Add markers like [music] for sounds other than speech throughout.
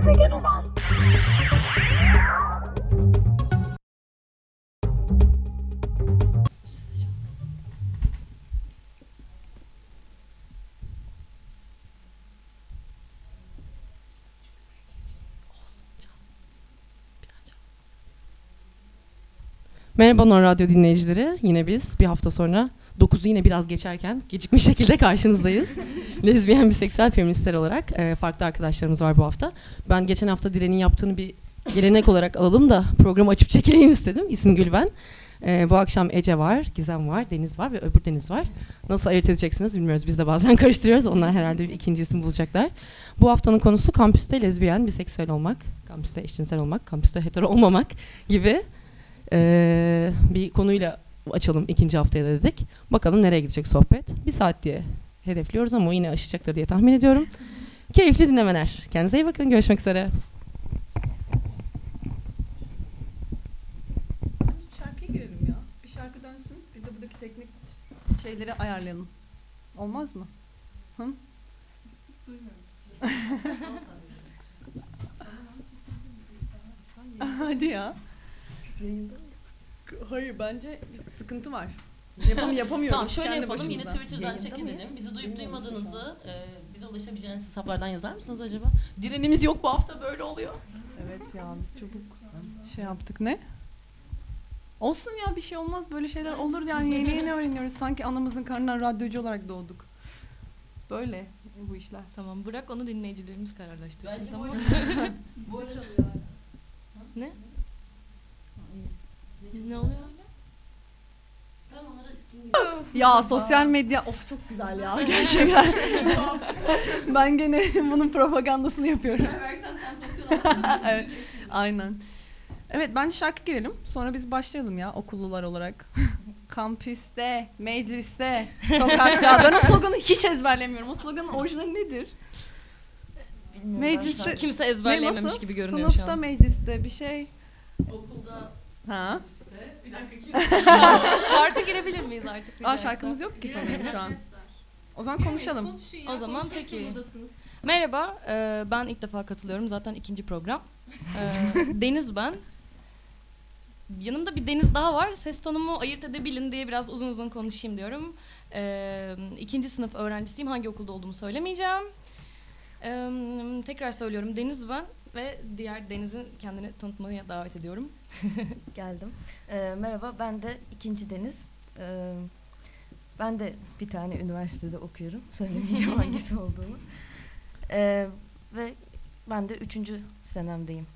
gezegen olan Merhaba Non Radyo dinleyicileri. Yine biz bir hafta sonra 9'u yine biraz geçerken gecikmiş şekilde karşınızdayız. [laughs] Lezbiyen, biseksüel, feministler olarak e, farklı arkadaşlarımız var bu hafta. Ben geçen hafta Diren'in yaptığını bir gelenek olarak alalım da programı açıp çekileyim istedim. İsmim Gülben. E, bu akşam Ece var, Gizem var, Deniz var ve öbür Deniz var. Nasıl ayırt edeceksiniz bilmiyoruz. Biz de bazen [laughs] karıştırıyoruz. Onlar herhalde bir ikinci isim bulacaklar. Bu haftanın konusu kampüste lezbiyen, biseksüel olmak, kampüste eşcinsel olmak, kampüste hetero olmamak gibi ee, bir konuyla açalım ikinci haftaya da dedik. Bakalım nereye gidecek sohbet. Bir saat diye hedefliyoruz ama o yine aşacaktır diye tahmin ediyorum. Keyifli dinlemeler. Kendinize iyi bakın. Görüşmek üzere. Şarkıya girelim ya. Bir şarkı dönsün. Biz de buradaki teknik şeyleri ayarlayalım. Olmaz mı? Hı? [laughs] Hadi ya. Hayır bence bir sıkıntı var. [laughs] Yapam yapamıyoruz. Tamam şöyle kendi yapalım. Yine. Twitter'dan Yayında mıyız? edelim. Bizi duyup duymadığınızı, e, bize ulaşabileceğiniz hesaplardan yazar mısınız acaba? Direnimiz yok bu hafta böyle oluyor. Evet ya biz çabuk şey yaptık ne? Olsun ya bir şey olmaz böyle şeyler olur yani yeni yeni [laughs] öğreniyoruz sanki anamızın karnından radyocu olarak doğduk. Böyle bu işler. Tamam bırak onu dinleyicilerimiz kararlaştırsın Bence tamam mı? [laughs] Bu arada Ne? Ne oluyor? ben Ya sosyal medya of çok güzel ya [laughs] gerçekten. ben gene [laughs] bunun propagandasını yapıyorum. evet [laughs] aynen. Evet bence şarkı girelim sonra biz başlayalım ya okullular olarak. Kampüste, mecliste, sokakta. Ben o sloganı hiç ezberlemiyorum. O sloganın orijinali nedir? Mecliste, Kimse ezberleyememiş gibi görünüyor şu Sınıfta, an. mecliste bir şey. Okulda Ha? Bir dakika kim? [laughs] Şarkı girebilir miyiz artık? Aa şarkımız yok ki sanırım şu an. O zaman konuşalım. O zaman peki. Merhaba, e, ben ilk defa katılıyorum. Zaten ikinci program. E, [laughs] Deniz ben. Yanımda bir Deniz daha var. Ses tonumu ayırt edebilin diye biraz uzun uzun konuşayım diyorum. E, ikinci sınıf öğrencisiyim. Hangi okulda olduğumu söylemeyeceğim. E, tekrar söylüyorum. Deniz ben ve diğer Deniz'in kendini tanıtmaya davet ediyorum. [laughs] Geldim. Ee, merhaba, ben de ikinci Deniz. Ee, ben de bir tane üniversitede okuyorum. [laughs] Söylemeyeceğim [laughs] hangisi olduğunu. Ee, ve ben de üçüncü senemdeyim.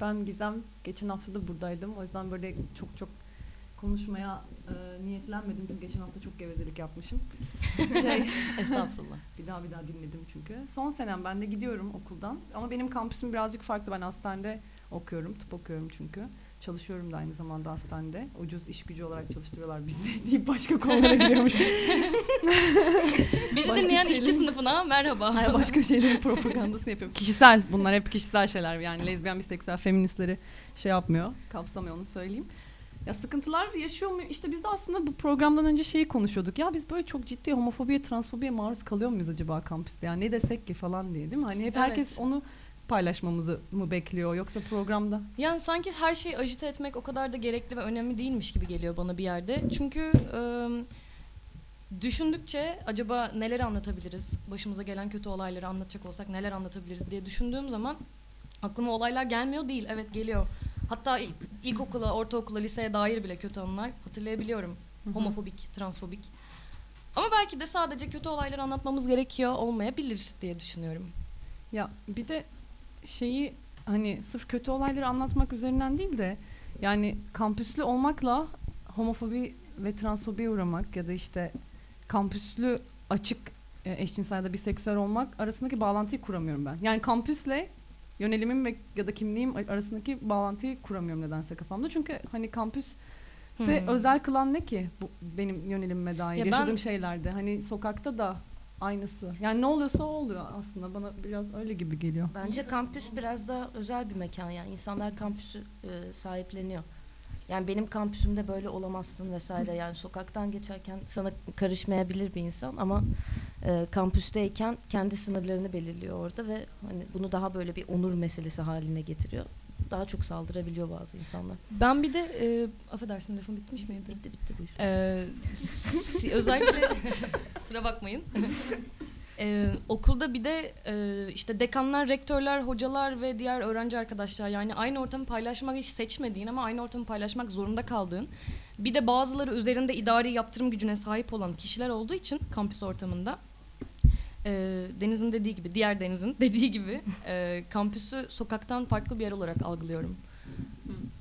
Ben Gizem geçen hafta da buradaydım. O yüzden böyle çok çok konuşmaya e, niyetlenmedim. Çünkü geçen hafta çok gevezelik yapmışım. [laughs] Şey, Estağfurullah. [laughs] bir daha bir daha dinledim çünkü. Son senem ben de gidiyorum okuldan. Ama benim kampüsüm birazcık farklı. Ben hastanede okuyorum. Tıp okuyorum çünkü. Çalışıyorum da aynı zamanda hastanede. Ucuz iş gücü olarak çalıştırıyorlar bizi [laughs] deyip başka konulara giriyormuş. Bizi Başka dinleyen şeylerin- işçi sınıfına merhaba. Hayır, başka şeylerin propagandasını yapıyorum. Kişisel. Bunlar hep kişisel şeyler. Yani lezbiyen, biseksüel, feministleri şey yapmıyor. Kapsamıyor onu söyleyeyim. Ya sıkıntılar yaşıyor mu? İşte biz de aslında bu programdan önce şeyi konuşuyorduk. Ya biz böyle çok ciddi homofobiye, transfobiye maruz kalıyor muyuz acaba kampüste? Yani ne desek ki falan diye değil mi? Hani hep herkes Evet. onu paylaşmamızı mı bekliyor yoksa programda? Yani sanki her şeyi ajite etmek o kadar da gerekli ve önemli değilmiş gibi geliyor bana bir yerde. Çünkü ıı, düşündükçe acaba neler anlatabiliriz, başımıza gelen kötü olayları anlatacak olsak neler anlatabiliriz diye düşündüğüm zaman aklıma olaylar gelmiyor değil. Evet geliyor. Hatta il- ilkokula, ortaokula, liseye dair bile kötü anılar hatırlayabiliyorum. Homofobik, transfobik. Ama belki de sadece kötü olayları anlatmamız gerekiyor olmayabilir diye düşünüyorum. Ya bir de şeyi hani sırf kötü olayları anlatmak üzerinden değil de yani kampüslü olmakla homofobi ve transfobiye uğramak ya da işte kampüslü açık e, eşcinsel ya da biseksüel olmak arasındaki bağlantıyı kuramıyorum ben. Yani kampüsle yönelimim ve ya da kimliğim ar- arasındaki bağlantıyı kuramıyorum nedense kafamda. Çünkü hani kampüs Hmm. özel kılan ne ki bu benim yönelimime dair Ya ben- yaşadığım şeylerde. Hani sokakta da aynısı. Yani ne oluyorsa o oluyor aslında. Bana biraz öyle gibi geliyor. Bence kampüs biraz daha özel bir mekan. Yani insanlar kampüsü e, sahipleniyor. Yani benim kampüsümde böyle olamazsın vesaire. Yani sokaktan geçerken sana karışmayabilir bir insan ama e, kampüsteyken kendi sınırlarını belirliyor orada ve hani bunu daha böyle bir onur meselesi haline getiriyor. Daha çok saldırabiliyor bazı insanlar. Ben bir de e, affedersin lafım bitmiş miydi? Bitti bitti buyur. Ee, özellikle [laughs] sıra bakmayın. [laughs] Ee, okulda bir de e, işte dekanlar, rektörler, hocalar ve diğer öğrenci arkadaşlar yani aynı ortamı paylaşmak hiç seçmediğin ama aynı ortamı paylaşmak zorunda kaldığın bir de bazıları üzerinde idari yaptırım gücüne sahip olan kişiler olduğu için kampüs ortamında e, Deniz'in dediği gibi, diğer Deniz'in [laughs] dediği gibi e, kampüsü sokaktan farklı bir yer olarak algılıyorum.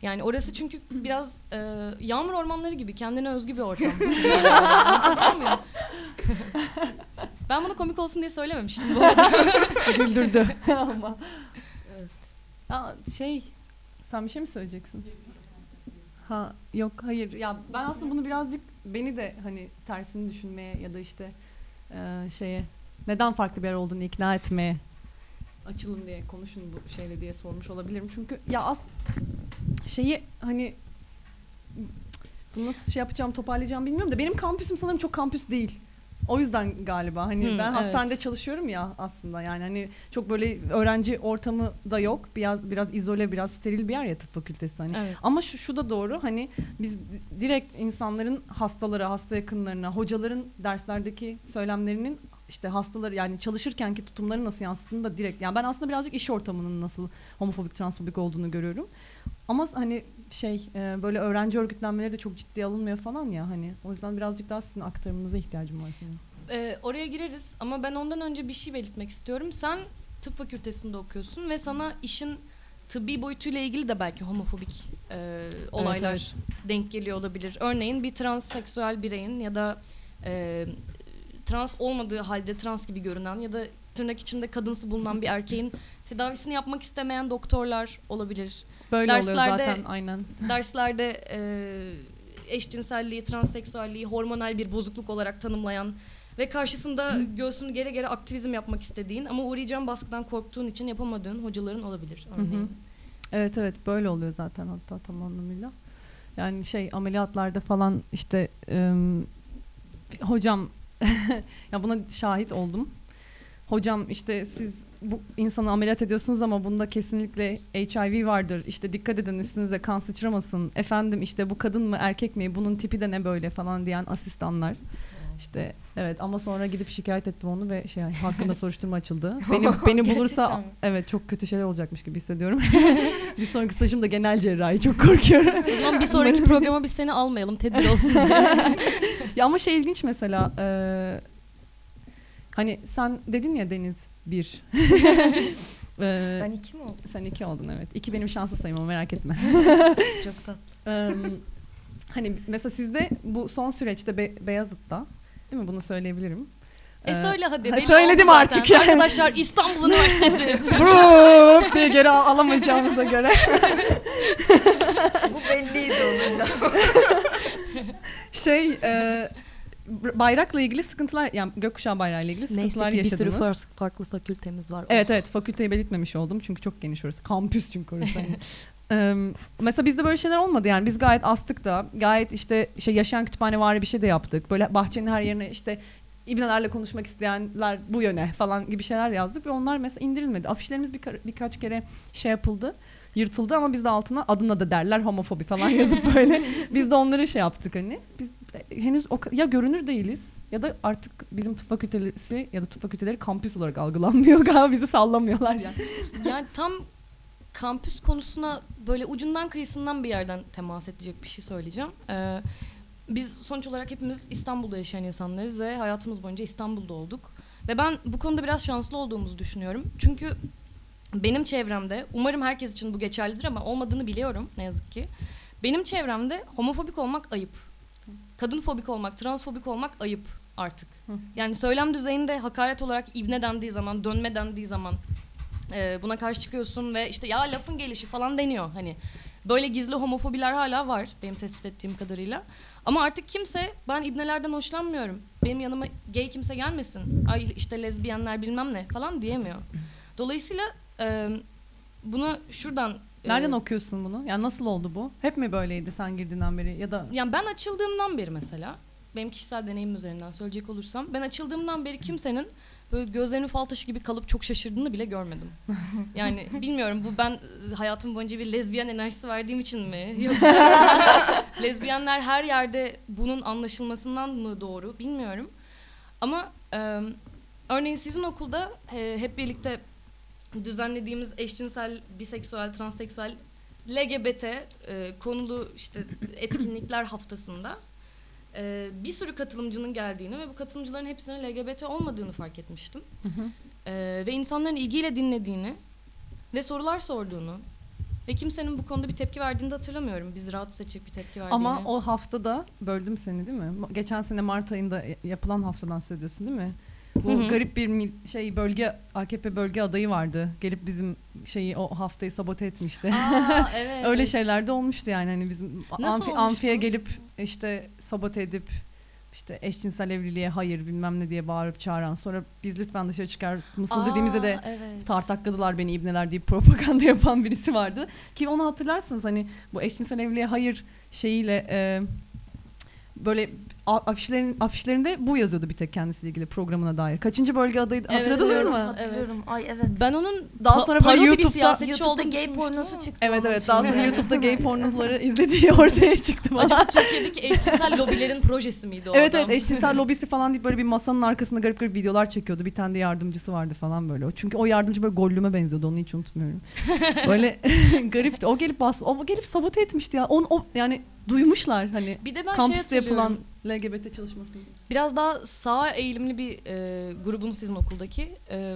Yani orası çünkü biraz e, yağmur ormanları gibi kendine özgü bir ortam. [laughs] Anlatabiliyor muyum? [laughs] ben bunu komik olsun diye söylememiştim bu arada. [laughs] Güldürdü [laughs] ama. Ya şey sen bir şey mi söyleyeceksin? Ha yok hayır ya ben aslında bunu birazcık beni de hani tersini düşünmeye ya da işte e, şeye neden farklı bir yer olduğunu ikna etmeye açılın diye konuşun bu şeyle diye sormuş olabilirim. Çünkü ya az şeyi hani bunu nasıl şey yapacağım toparlayacağım bilmiyorum da benim kampüsüm sanırım çok kampüs değil. O yüzden galiba hani Hmm, ben evet. hastanede çalışıyorum ya aslında yani hani çok böyle öğrenci ortamı da yok. Biraz biraz izole, biraz steril bir yer ya tıp fakültesi hani. evet. Ama şu şu da doğru hani biz di- direkt insanların hastalara, hasta yakınlarına, hocaların derslerdeki söylemlerinin işte hastaları yani çalışırkenki tutumları nasıl yansıttığını da direkt yani ben aslında birazcık iş ortamının nasıl homofobik, transfobik olduğunu görüyorum. Ama hani şey e, böyle öğrenci örgütlenmeleri de çok ciddiye alınmıyor falan ya hani o yüzden birazcık daha sizin aktarımınıza ihtiyacım var senin. Ee, oraya gireriz ama ben ondan önce bir şey belirtmek istiyorum. Sen tıp fakültesinde okuyorsun ve sana işin tıbbi boyutuyla ilgili de belki homofobik e, olaylar evet. denk geliyor olabilir. Örneğin bir transseksüel bireyin ya da e, trans olmadığı halde trans gibi görünen ya da tırnak içinde kadınsı bulunan bir erkeğin tedavisini yapmak istemeyen doktorlar olabilir. Böyle oluyor Derslerde- zaten aynen. [laughs] Derslerde e, eşcinselliği, transseksüelliği hormonal bir bozukluk olarak tanımlayan ve karşısında göğsünü gere gere aktivizm yapmak istediğin ama uğrayacağın baskıdan korktuğun için yapamadığın hocaların olabilir Hı hı. örneğin. Evet evet böyle oluyor zaten hatta tam anlamıyla. Yani şey ameliyatlarda falan işte ım, hocam [laughs] ya buna şahit oldum. Hocam işte siz bu insanı ameliyat ediyorsunuz ama bunda kesinlikle HIV vardır. İşte dikkat edin üstünüze kan sıçramasın. Efendim işte bu kadın mı erkek mi bunun tipi de ne böyle falan diyen asistanlar. İşte evet ama sonra gidip şikayet ettim onu ve şey hakkında [laughs] soruşturma açıldı. Beni beni [laughs] bulursa evet çok kötü şeyler olacakmış gibi hissediyorum. [laughs] bir sonraki stajım da genel cerrahi çok korkuyorum. O zaman bir sonraki programa biz seni almayalım tedbir olsun diye. ya ama şey ilginç mesela eee, hani sen dedin ya Deniz bir. [laughs] Eee, Ben iki mi oldum? sen iki oldun evet. İki benim şanslı sayım ama merak etme. [laughs] Çok tatlı. Eee, hani mesela sizde bu son süreçte Be- Beyazıt'ta değil mi bunu söyleyebilirim. e Eee, söyle hadi. ha, belli söyledim artık yani. Arkadaşlar İstanbul Üniversitesi. [laughs] Vup diye geri al- alamayacağımıza göre. Bu belliydi olacak. Şey e, bayrakla ilgili sıkıntılar yani gökkuşağı bayrağı ile ilgili sıkıntılar yaşadınız. farklı fakültemiz var. Evet evet fakülteyi belirtmemiş oldum çünkü çok geniş orası. Kampüs çünkü orası. hani. [laughs] Eee, mesela bizde böyle şeyler olmadı yani biz gayet astık da gayet işte şey yaşayan kütüphane var bir şey de yaptık. Böyle bahçenin her yerine işte İbnelerle konuşmak isteyenler bu yöne falan gibi şeyler yazdık ve onlar mesela indirilmedi. Afişlerimiz birka- birkaç kere şey yapıldı yırtıldı ama biz de altına adına da derler homofobi falan [laughs] yazıp böyle biz de onları şey yaptık hani. Biz henüz o ya görünür değiliz ya da artık bizim tıp fakültesi ya da tıp fakülteleri kampüs olarak algılanmıyor [laughs] galiba bizi sallamıyorlar yani. Yani tam kampüs konusuna böyle ucundan kıyısından bir yerden temas edecek bir şey söyleyeceğim. Ee, biz sonuç olarak hepimiz İstanbul'da yaşayan insanlarız ve hayatımız boyunca İstanbul'da olduk. Ve ben bu konuda biraz şanslı olduğumuzu düşünüyorum. Çünkü benim çevremde, umarım herkes için bu geçerlidir ama olmadığını biliyorum ne yazık ki. Benim çevremde homofobik olmak ayıp. Kadınfobik olmak, transfobik olmak ayıp artık. Hı. Yani söylem düzeyinde hakaret olarak ibne dendiği zaman, dönme dendiği zaman e, buna karşı çıkıyorsun ve işte ya lafın gelişi falan deniyor hani. Böyle gizli homofobiler hala var benim tespit ettiğim kadarıyla. Ama artık kimse ben ibnelerden hoşlanmıyorum. Benim yanıma gay kimse gelmesin. Ay işte lezbiyenler bilmem ne falan diyemiyor. Dolayısıyla e, bunu şuradan Nereden okuyorsun bunu? Yani nasıl oldu bu? Hep mi böyleydi sen girdiğinden beri ya da yani ben açıldığımdan beri mesela benim kişisel deneyimim üzerinden söyleyecek olursam ben açıldığımdan beri kimsenin böyle gözlerinin fal taşı gibi kalıp çok şaşırdığını bile görmedim. [laughs] Yani bilmiyorum bu ben e, hayatım boyunca bir lezbiyen enerjisi verdiğim için mi [laughs] yoksa lezbiyenler her yerde bunun anlaşılmasından mı doğru bilmiyorum. Ama e, örneğin sizin okulda e, hep birlikte düzenlediğimiz eşcinsel, biseksüel, transseksüel, LGBT e, konulu işte etkinlikler haftasında e, bir sürü katılımcının geldiğini ve bu katılımcıların hepsinin LGBT olmadığını fark etmiştim. E, ve insanların ilgiyle dinlediğini ve sorular sorduğunu ve kimsenin bu konuda bir tepki verdiğini de hatırlamıyorum. Bizi rahatsız edecek bir tepki verdiğini. Ama o haftada böldüm seni değil mi? Geçen sene Mart ayında yapılan haftadan söylüyorsun değil mi? Bu Hı hı. garip bir şey bölge AKP bölge adayı vardı. Gelip bizim şeyi o haftayı sabote etmişti. Aa, [laughs] evet. Öyle şeyler de olmuştu yani hani bizim Nasıl amfi, amfiye gelip işte sabote edip işte eşcinsel evliliğe hayır bilmem ne diye bağırıp çağıran sonra biz lütfen dışarı çıkar mısınız Aa, dediğimizde de evet. tartakladılar beni ibneler deyip propaganda [laughs] yapan birisi vardı. Ki onu hatırlarsınız hani bu eşcinsel evliliğe hayır şeyiyle e, böyle afişlerin afişlerinde bu yazıyordu bir tek kendisiyle ilgili programına dair. Kaçıncı bölge adayı Evet, hatırladınız evet. mı? Hatırlıyorum. Ay evet. Ben onun Daha sonra böyle parodi bir YouTube'da- siyasetçi YouTube'da olduğunu gay pornosu çıktı. Evet evet daha sonra. YouTube'da gay [laughs] pornoları izlediği [laughs] ortaya çıktı. bana. Acaba Türkiye'deki eşcinsel [laughs] lobilerin projesi miydi o Evet adam? evet eşcinsel lobisi falan deyip böyle bir masanın arkasında garip garip videolar çekiyordu. Bir tane de yardımcısı vardı falan böyle. O- Çünkü o yardımcı böyle gollüme benziyordu onu hiç unutmuyorum. Böyle garipti. O gelip bas, o gelip sabote etmişti ya. On, o yani duymuşlar hani Bir de ben şey kampüste hatırlıyorum. yapılan LGBT çalışmasını. Biraz daha sağa eğilimli bir e, grubun sizin okuldaki. E,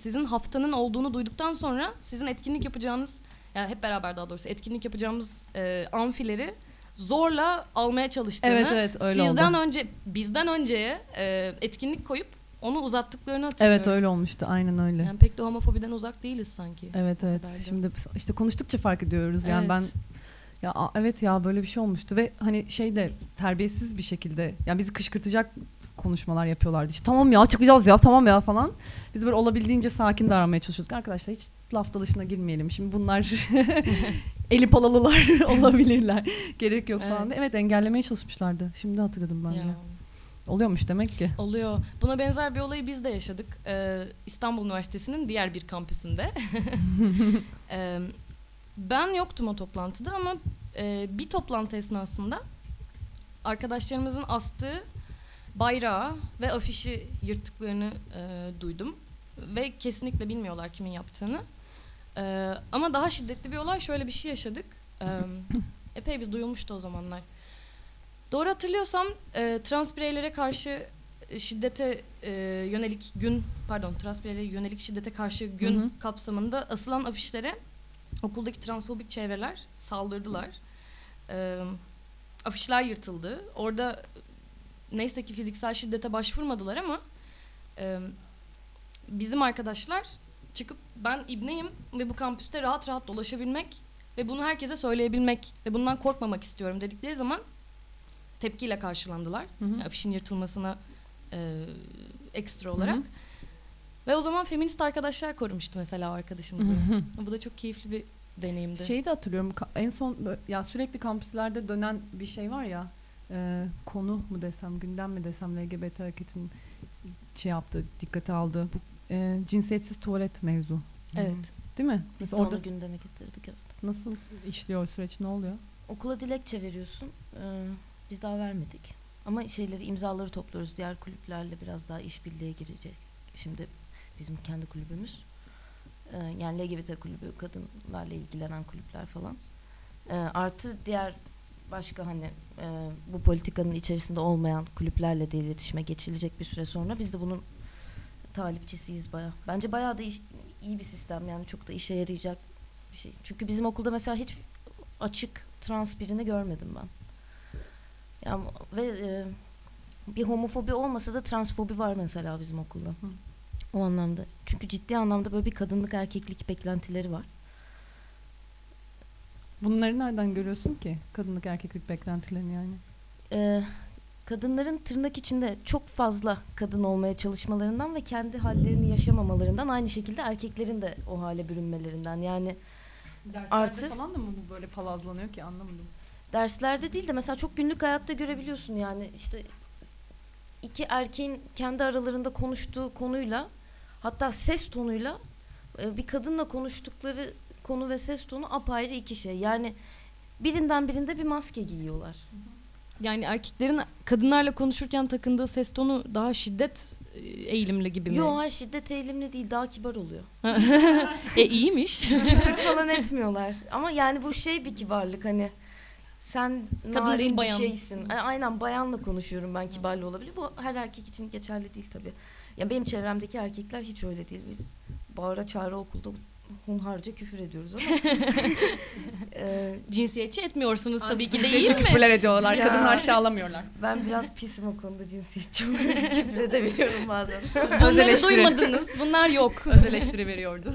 sizin haftanın olduğunu duyduktan sonra sizin etkinlik yapacağınız, yani hep beraber daha doğrusu etkinlik yapacağımız e, amfileri zorla almaya çalıştığını. Evet evet öyle sizden oldu. önce, bizden önceye e, etkinlik koyup onu uzattıklarını hatırlıyorum. Evet öyle olmuştu aynen öyle. Yani pek de homofobiden uzak değiliz sanki. Evet evet. Şimdi işte konuştukça fark ediyoruz. Yani Evet. ben ya a- evet ya böyle bir şey olmuştu ve hani şey de terbiyesiz bir şekilde yani bizi kışkırtacak konuşmalar yapıyorlardı. İşte tamam ya çıkacağız ya tamam ya falan. Biz böyle olabildiğince sakin davranmaya çalışıyorduk. Arkadaşlar hiç laf dalışına girmeyelim. Şimdi bunlar [laughs] eli palalılar [laughs] olabilirler. Gerek yok falan. Evet. Evet engellemeye çalışmışlardı. Şimdi hatırladım ben Ya. de. Oluyormuş demek ki. Oluyor. Buna benzer bir olayı biz de yaşadık. Ee, İstanbul Üniversitesi'nin diğer bir kampüsünde. [laughs] Ee, ben yoktum o toplantıda ama e, bir toplantı esnasında arkadaşlarımızın astığı bayrağı ve afişi yırttıklarını e, duydum. Ve kesinlikle bilmiyorlar kimin yaptığını. Ee, ama daha şiddetli bir olay şöyle bir şey yaşadık. Ee, [laughs] epey biz duyulmuştu o zamanlar. Doğru hatırlıyorsam e, trans bireylere karşı e, şiddete e, yönelik gün pardon trans bireylere yönelik şiddete karşı gün Hı hı. kapsamında asılan afişlere okuldaki transfobik çevreler saldırdılar. E, afişler yırtıldı. Orada neyse ki fiziksel şiddete başvurmadılar ama e, bizim arkadaşlar çıkıp ben ibneyim ve bu kampüste rahat rahat dolaşabilmek ve bunu herkese söyleyebilmek ve bundan korkmamak istiyorum dedikleri zaman tepkiyle karşılandılar. Hı hı. Yani afişin yırtılmasına e, ekstra olarak. Hı hı. Ve o zaman feminist arkadaşlar korumuştu mesela o arkadaşımızı. Bu da çok keyifli bir deneyimdi. Şeyi de hatırlıyorum. En son ya sürekli kampüslerde dönen bir şey var ya. e, konu mu desem, gündem mi desem LGBT hareketin şey yaptı, dikkate aldı. Bu e, cinsiyetsiz tuvalet mevzu. evet. Değil mi? Biz Mesela orada gündeme getirdik. Evet. nasıl işliyor süreç? Ne oluyor? Okula dilekçe veriyorsun. Ee, biz daha vermedik. Ama şeyleri imzaları topluyoruz. Diğer kulüplerle biraz daha işbirliğe girecek. Şimdi bizim kendi kulübümüz. Ee, yani LGBT kulübü, kadınlarla ilgilenen kulüpler falan. Ee, artı diğer başka hani e, bu politikanın içerisinde olmayan kulüplerle de iletişime geçilecek bir süre sonra biz de bunun talipçisiyiz baya. Bence bayağı da iş- iyi bir sistem yani çok da işe yarayacak bir şey. Çünkü bizim okulda mesela hiç açık trans birini görmedim ben. Yani ve e, bir homofobi olmasa da transfobi var mesela bizim okulda. O anlamda. Çünkü ciddi anlamda böyle bir kadınlık erkeklik beklentileri var. Bunları nereden görüyorsun ki? Kadınlık erkeklik beklentilerini yani. Ee, kadınların tırnak içinde çok fazla kadın olmaya çalışmalarından ve kendi hallerini yaşamamalarından aynı şekilde erkeklerin de o hale bürünmelerinden. Yani Derslerde Artı- falan da mı bu böyle palazlanıyor ki anlamadım. derslerde değil de mesela çok günlük hayatta görebiliyorsun yani işte iki erkeğin kendi aralarında konuştuğu konuyla hatta ses tonuyla e, bir kadınla konuştukları konu ve ses tonu apayrı iki şey. Yani birinden birinde bir maske giyiyorlar. Yani erkeklerin kadınlarla konuşurken takındığı ses tonu daha şiddet e, eğilimli gibi mi? Yo hayır şiddet eğilimli değil daha kibar oluyor. [laughs] e iyiymiş. [laughs] Küfür falan etmiyorlar. Ama yani bu şey bir kibarlık hani sen Kadın narin değil, bir bayan. şeysin. Aynen bayanla konuşuyorum ben kibarlı olabilir. Bu her erkek için geçerli değil tabii. Ya benim çevremdeki erkekler hiç öyle değil. Biz bağıra çağıra okulda hunharca küfür ediyoruz ama. Eee, [laughs] Cinsiyetçi etmiyorsunuz tabii ki değil mi? küfürler ediyorlar. Ya. Kadını aşağılamıyorlar. ben biraz pisim o konuda cinsiyetçi olarak [laughs] küfür edebiliyorum bazen. Bunları duymadınız. Bunlar yok. [laughs] Öz eleştiri veriyordu.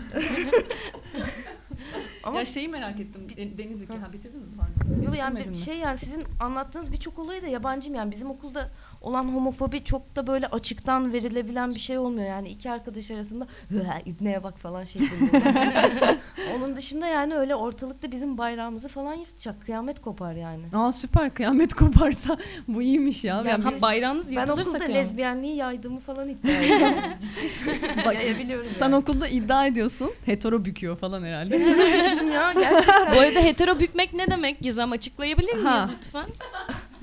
Ama ya şeyi merak ettim. Den- Deniz iki. Ha bitirdin mi? Pardon. Yo yani bir şey yani sizin anlattığınız birçok olayı da yabancıyım yani bizim okulda olan homofobi çok da böyle açıktan verilebilen bir şey olmuyor yani iki arkadaş arasında "Hıa, ibneye bak falan şeklinde. [laughs] Onun dışında yani öyle ortalıkta bizim bayrağımızı falan yırtacak kıyamet kopar yani. Aa süper kıyamet koparsa [laughs] bu iyiymiş ya. Ya Yani Ha, biz- bayrağınız Ben yırtılırsa okulda kıyamam. lezbiyenliği yaydığımı falan iddia ediyorum. [laughs] Ciddi söylüyorum. Yayabiliyorum sen yani. okulda iddia ediyorsun. Hetero büküyor falan herhalde. Düştüm ya gerçekten. Bu arada hetero bükmek ne demek Gizem açıklayabilir miyiz Ha. lütfen?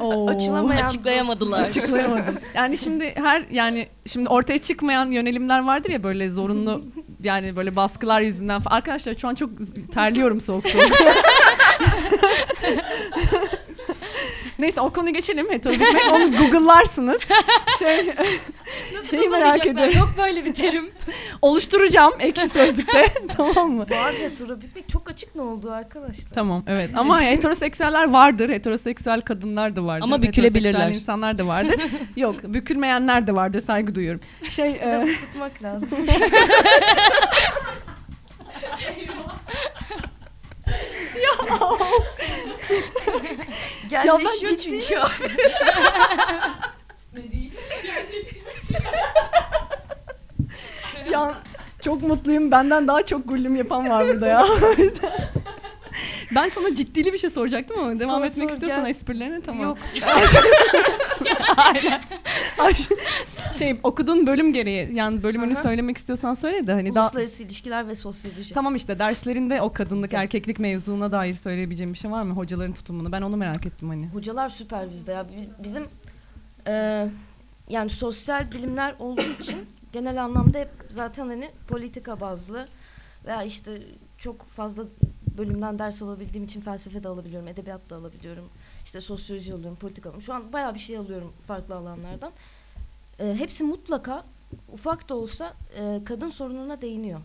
Oo. Açılamayan Açıklayamadılar. Açıklayamadım. Yani şimdi her yani şimdi ortaya çıkmayan yönelimler vardır ya böyle zorunlu yani böyle baskılar yüzünden. Arkadaşlar şu an çok terliyorum soğuk soğuk. [laughs] Neyse o konuyu geçelim. Hetero onu google'larsınız. [laughs] Şey Nasıl [laughs] Şeyi merak ediyorum. Yok böyle bir terim. [laughs] oluşturacağım ekşi sözlükte. tamam mı? Bu hetero bükmek çok açık ne oldu arkadaşlar? Tamam evet ama heteroseksüeller vardır. Heteroseksüel kadınlar da vardır. Ama bükülebilirler. İnsanlar da vardır. Yok bükülmeyenler de vardır saygı duyuyorum. Şey e, Biraz ısıtmak lazım. Gelleşiyor ciddi- çünkü [laughs] abi. Ya çok mutluyum. Benden daha çok gullüm yapan var burada ya. [laughs] ben sana ciddili bir şey soracaktım ama devam Sor, etmek sor, istiyorsan gel. esprilerine tamam. Yok. [laughs] Aynen. Ay, [laughs] şey okuduğun bölüm gereği yani bölümünü Aha. söylemek istiyorsan söyle de hani daha Uluslararası ilişkiler ve sosyoloji. Tamam işte derslerinde o kadınlık erkeklik mevzuna dair söyleyebileceğim bir şey var mı? Hocaların tutumunu. Ben onu merak ettim hani. Hocalar süper bizde ya. Bi- Bizim e, yani sosyal bilimler olduğu [coughs] için genel anlamda hep zaten hani politika bazlı veya işte çok fazla bölümden ders alabildiğim için felsefe de alabiliyorum, edebiyat da alabiliyorum. İşte sosyoloji alıyorum, politika alıyorum. Şu an bayağı bir şey alıyorum farklı alanlardan. E, hepsi mutlaka ufak da olsa e, kadın sorununa değiniyor.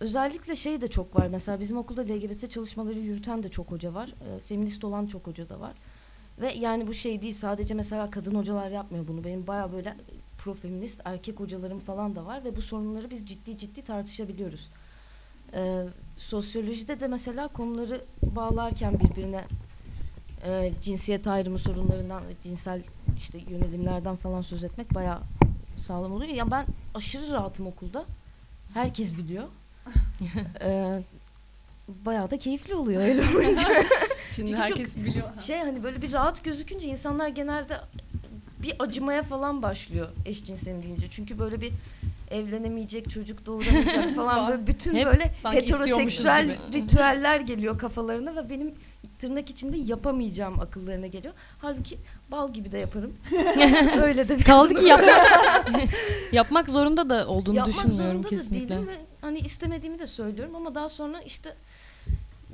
Özellikle şey de çok var. Mesela bizim okulda LGBT çalışmaları yürüten de çok hoca var. E, feminist olan çok hoca da var. Ve yani bu şey değil sadece mesela kadın hocalar yapmıyor bunu. Benim baya böyle profeminist erkek hocalarım falan da var ve bu sorunları biz ciddi ciddi tartışabiliyoruz. Ee, sosyolojide de mesela konuları bağlarken birbirine e, cinsiyet ayrımı sorunlarından ve cinsel işte yönelimlerden falan söz etmek baya sağlam oluyor. Ya ben aşırı rahatım okulda. Herkes biliyor. ee, [laughs] bayağı da keyifli oluyor öyle olunca. [laughs] Şimdi Çünkü herkes biliyor. şey hani böyle bir rahat gözükünce insanlar genelde bir acımaya falan başlıyor eşcinselim deyince. Çünkü böyle bir evlenemeyecek, çocuk doğuramayacak [laughs] falan böyle bütün Hep böyle heteroseksüel ritüeller geliyor kafalarına ve benim tırnak içinde yapamayacağım akıllarına geliyor. Halbuki bal gibi de yaparım. [laughs] Öyle de bir Kaldı ki [laughs] yapmak yapmak zorunda da olduğunu Yapmak düşünmüyorum zorunda da kesinlikle. değilim ve hani istemediğimi de söylüyorum ama daha sonra işte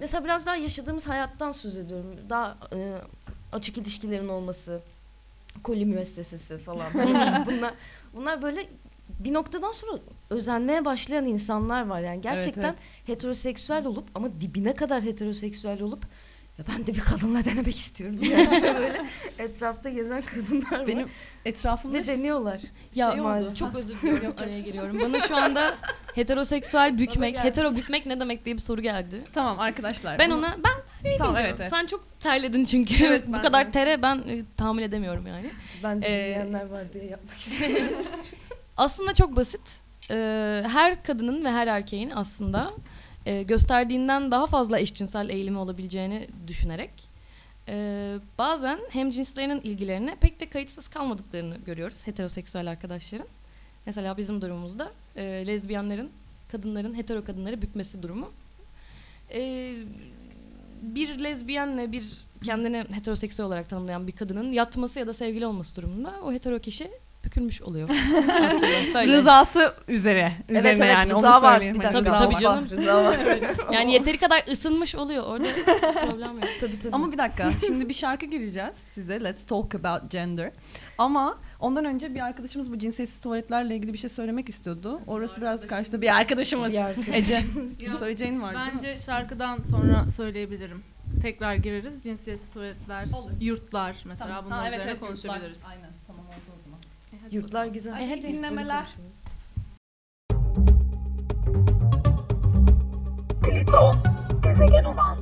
mesela biraz daha yaşadığımız hayattan söz ediyorum. Daha e, açık ilişkilerin olması, koli müessesesi falan. bunlar, [laughs] bunlar, bunlar böyle bir noktadan sonra özenmeye başlayan insanlar var yani gerçekten evet. heteroseksüel olup ama dibine kadar heteroseksüel olup ben de bir kadınla denemek istiyorum yani böyle [laughs] etrafta gezen kadınlar Benim var etrafımda ve deniyorlar. Ya Şey oldu. maalesef. çok özür diliyorum araya giriyorum. Bana şu anda heteroseksüel bükmek, hetero bükmek ne demek diye bir soru geldi. Tamam arkadaşlar. Ben bunu- ona ben ne Tamam, diyeceğim? evet, evet. Sen çok terledin çünkü. Evet, [laughs] Bu kadar de. tere ben e, tahammül edemiyorum yani. Ben de Ee, dinleyenler var diye yapmak istedim. [laughs] Aslında çok basit. Ee, her kadının ve her erkeğin aslında e, gösterdiğinden daha fazla eşcinsel eğilimi olabileceğini düşünerek Ee, bazen hem cinslerinin ilgilerine pek de kayıtsız kalmadıklarını görüyoruz heteroseksüel arkadaşların. Mesela bizim durumumuzda e, lezbiyenlerin, kadınların, hetero kadınları bükmesi durumu. Ee, bir lezbiyenle bir kendini heteroseksüel olarak tanımlayan bir kadının yatması ya da sevgili olması durumunda o hetero kişi bükülmüş oluyor. [laughs] Aslında böyle. Rızası üzere. Evet üzerine evet yani, onu rıza var. söyleyeyim. Bir Hani dakika. Tabii, tabii rıza canım. Var, rıza var. [laughs] Yani yeteri kadar ısınmış oluyor. Orada [laughs] problem yok. tabii tabii. Ama bir dakika şimdi bir şarkı gireceğiz size Let's Talk About Gender. Ama ondan önce bir arkadaşımız bu cinsiyetsiz tuvaletlerle ilgili bir şey söylemek istiyordu. Orası biraz karşıda bir arkadaşımız. Bir arkadaş. Ece söyleyeceğin var değil mi? Bence şarkıdan sonra söyleyebilirim. Tekrar gireriz. Cinsiyetsiz tuvaletler, Olur. yurtlar mesela Tamam. bunlar Ha, evet, üzerine evet, konuşabiliriz. yurtlar. Aynen tamam oldu o zaman. Yurtlar güzel. E, hadi. dinlemeler. Plüton, gezegen olan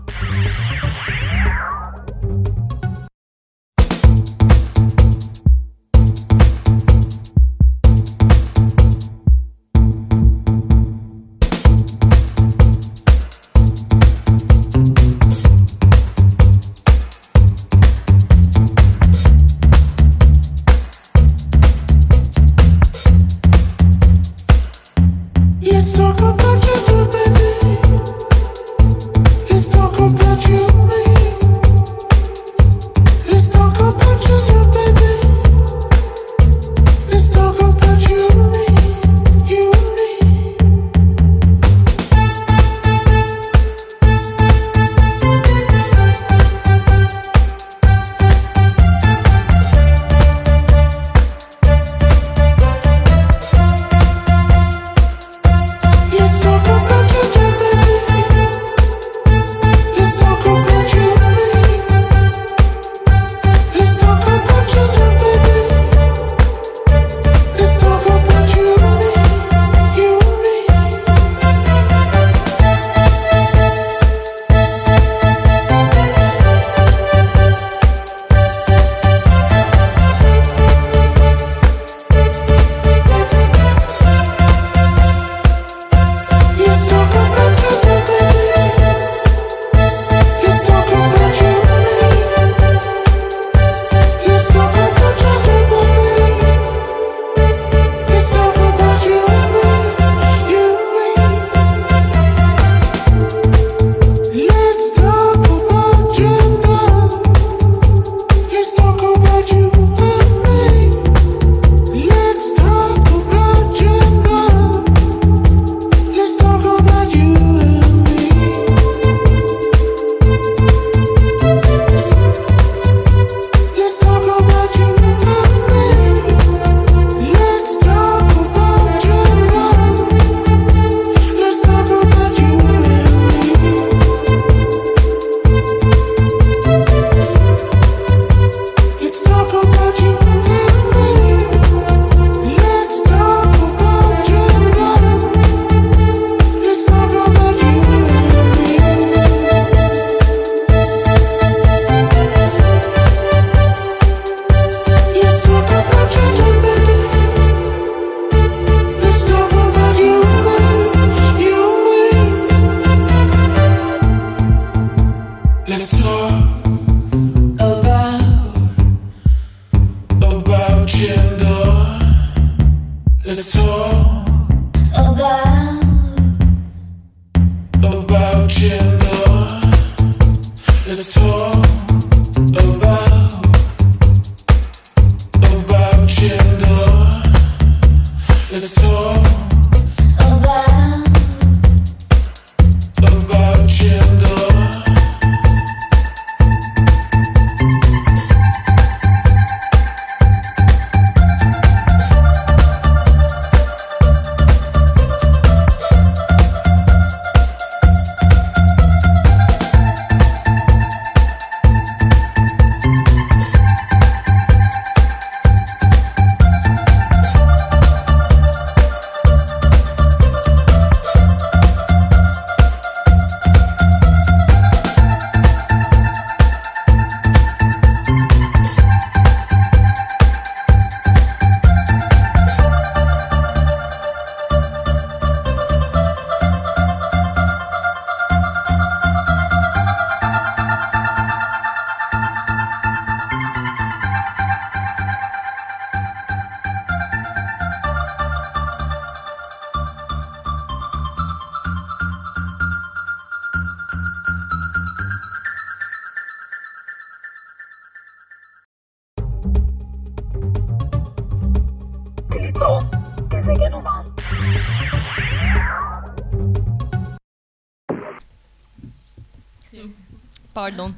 Pardon.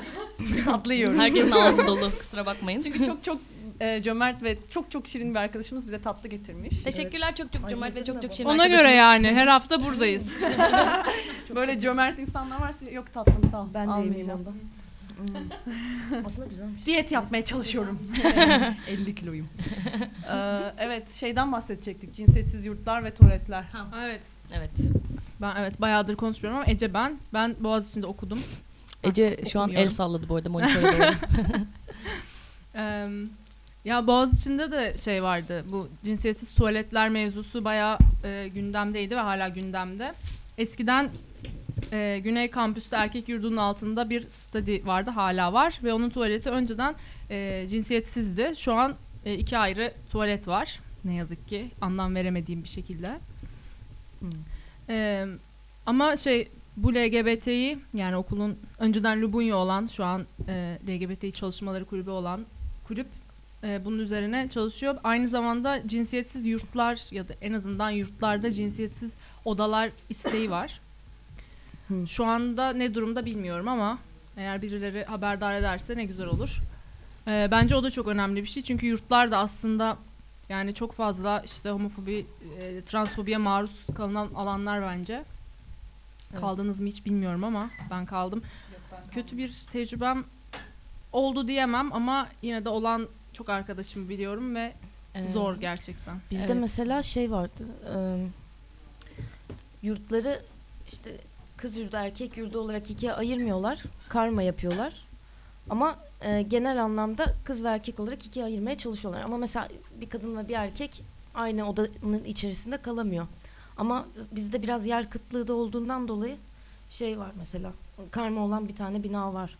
[laughs] Tatlı yiyoruz. Herkesin ağzı dolu. Kusura bakmayın. Çünkü çok çok e, cömert ve çok çok şirin bir arkadaşımız bize tatlı getirmiş. Teşekkürler çok çok Ay, cömert ve çok çok şirin Ona arkadaşımız. göre yani her hafta buradayız. [laughs] Böyle cömert insanlar varsa yok tatlım sağ ol. Ben de yemeyeyim almayacağım. ondan. Hmm. Aslında güzelmiş. Diyet yapmaya çalışıyorum. [laughs] 50 kiloyum. Ee, evet şeyden bahsedecektik. Cinsiyetsiz yurtlar ve tuvaletler. evet. Evet. Ben evet bayağıdır konuşmuyorum ama Ece ben. Ben Boğaziçi'nde okudum. Ece şu an el salladı bu arada [laughs] monitöre doğru. [laughs] Eee, ya Boğaziçi'nde de şey vardı. Bu cinsiyetsiz tuvaletler mevzusu bayağı e, gündemdeydi ve hala gündemde. Eskiden e, Güney Kampüs'te erkek yurdunun altında bir study vardı. Hala var. Ve onun tuvaleti önceden e, cinsiyetsizdi. Şu an e, iki ayrı tuvalet var. Ne yazık ki. Anlam veremediğim bir şekilde. Hmm. Ama şey bu LGBT'yi yani okulun önceden Lubunya olan şu an e, LGBTİ çalışmaları kulübü olan kulüp e, bunun üzerine çalışıyor. Aynı zamanda cinsiyetsiz yurtlar ya da en azından yurtlarda cinsiyetsiz odalar isteği var. Şu anda ne durumda bilmiyorum ama eğer birileri haberdar ederse ne güzel olur. E, bence o da çok önemli bir şey çünkü yurtlar da aslında yani çok fazla işte homofobi, e, transfobiye maruz kalınan alanlar bence. Evet. Kaldınız mı hiç bilmiyorum ama ben kaldım. Kötü bir tecrübem oldu diyemem ama yine de olan çok arkadaşımı biliyorum ve Ee, zor gerçekten. Bizde Evet. mesela şey vardı. e, yurtları işte kız yurdu erkek yurdu olarak ikiye ayırmıyorlar. Karma yapıyorlar. Ama e, genel anlamda kız ve erkek olarak ikiye ayırmaya çalışıyorlar. Ama mesela bir kadın ve bir erkek aynı odanın içerisinde kalamıyor. Ama bizde biraz yer kıtlığı da olduğundan dolayı şey var mesela. Karma olan bir tane bina var.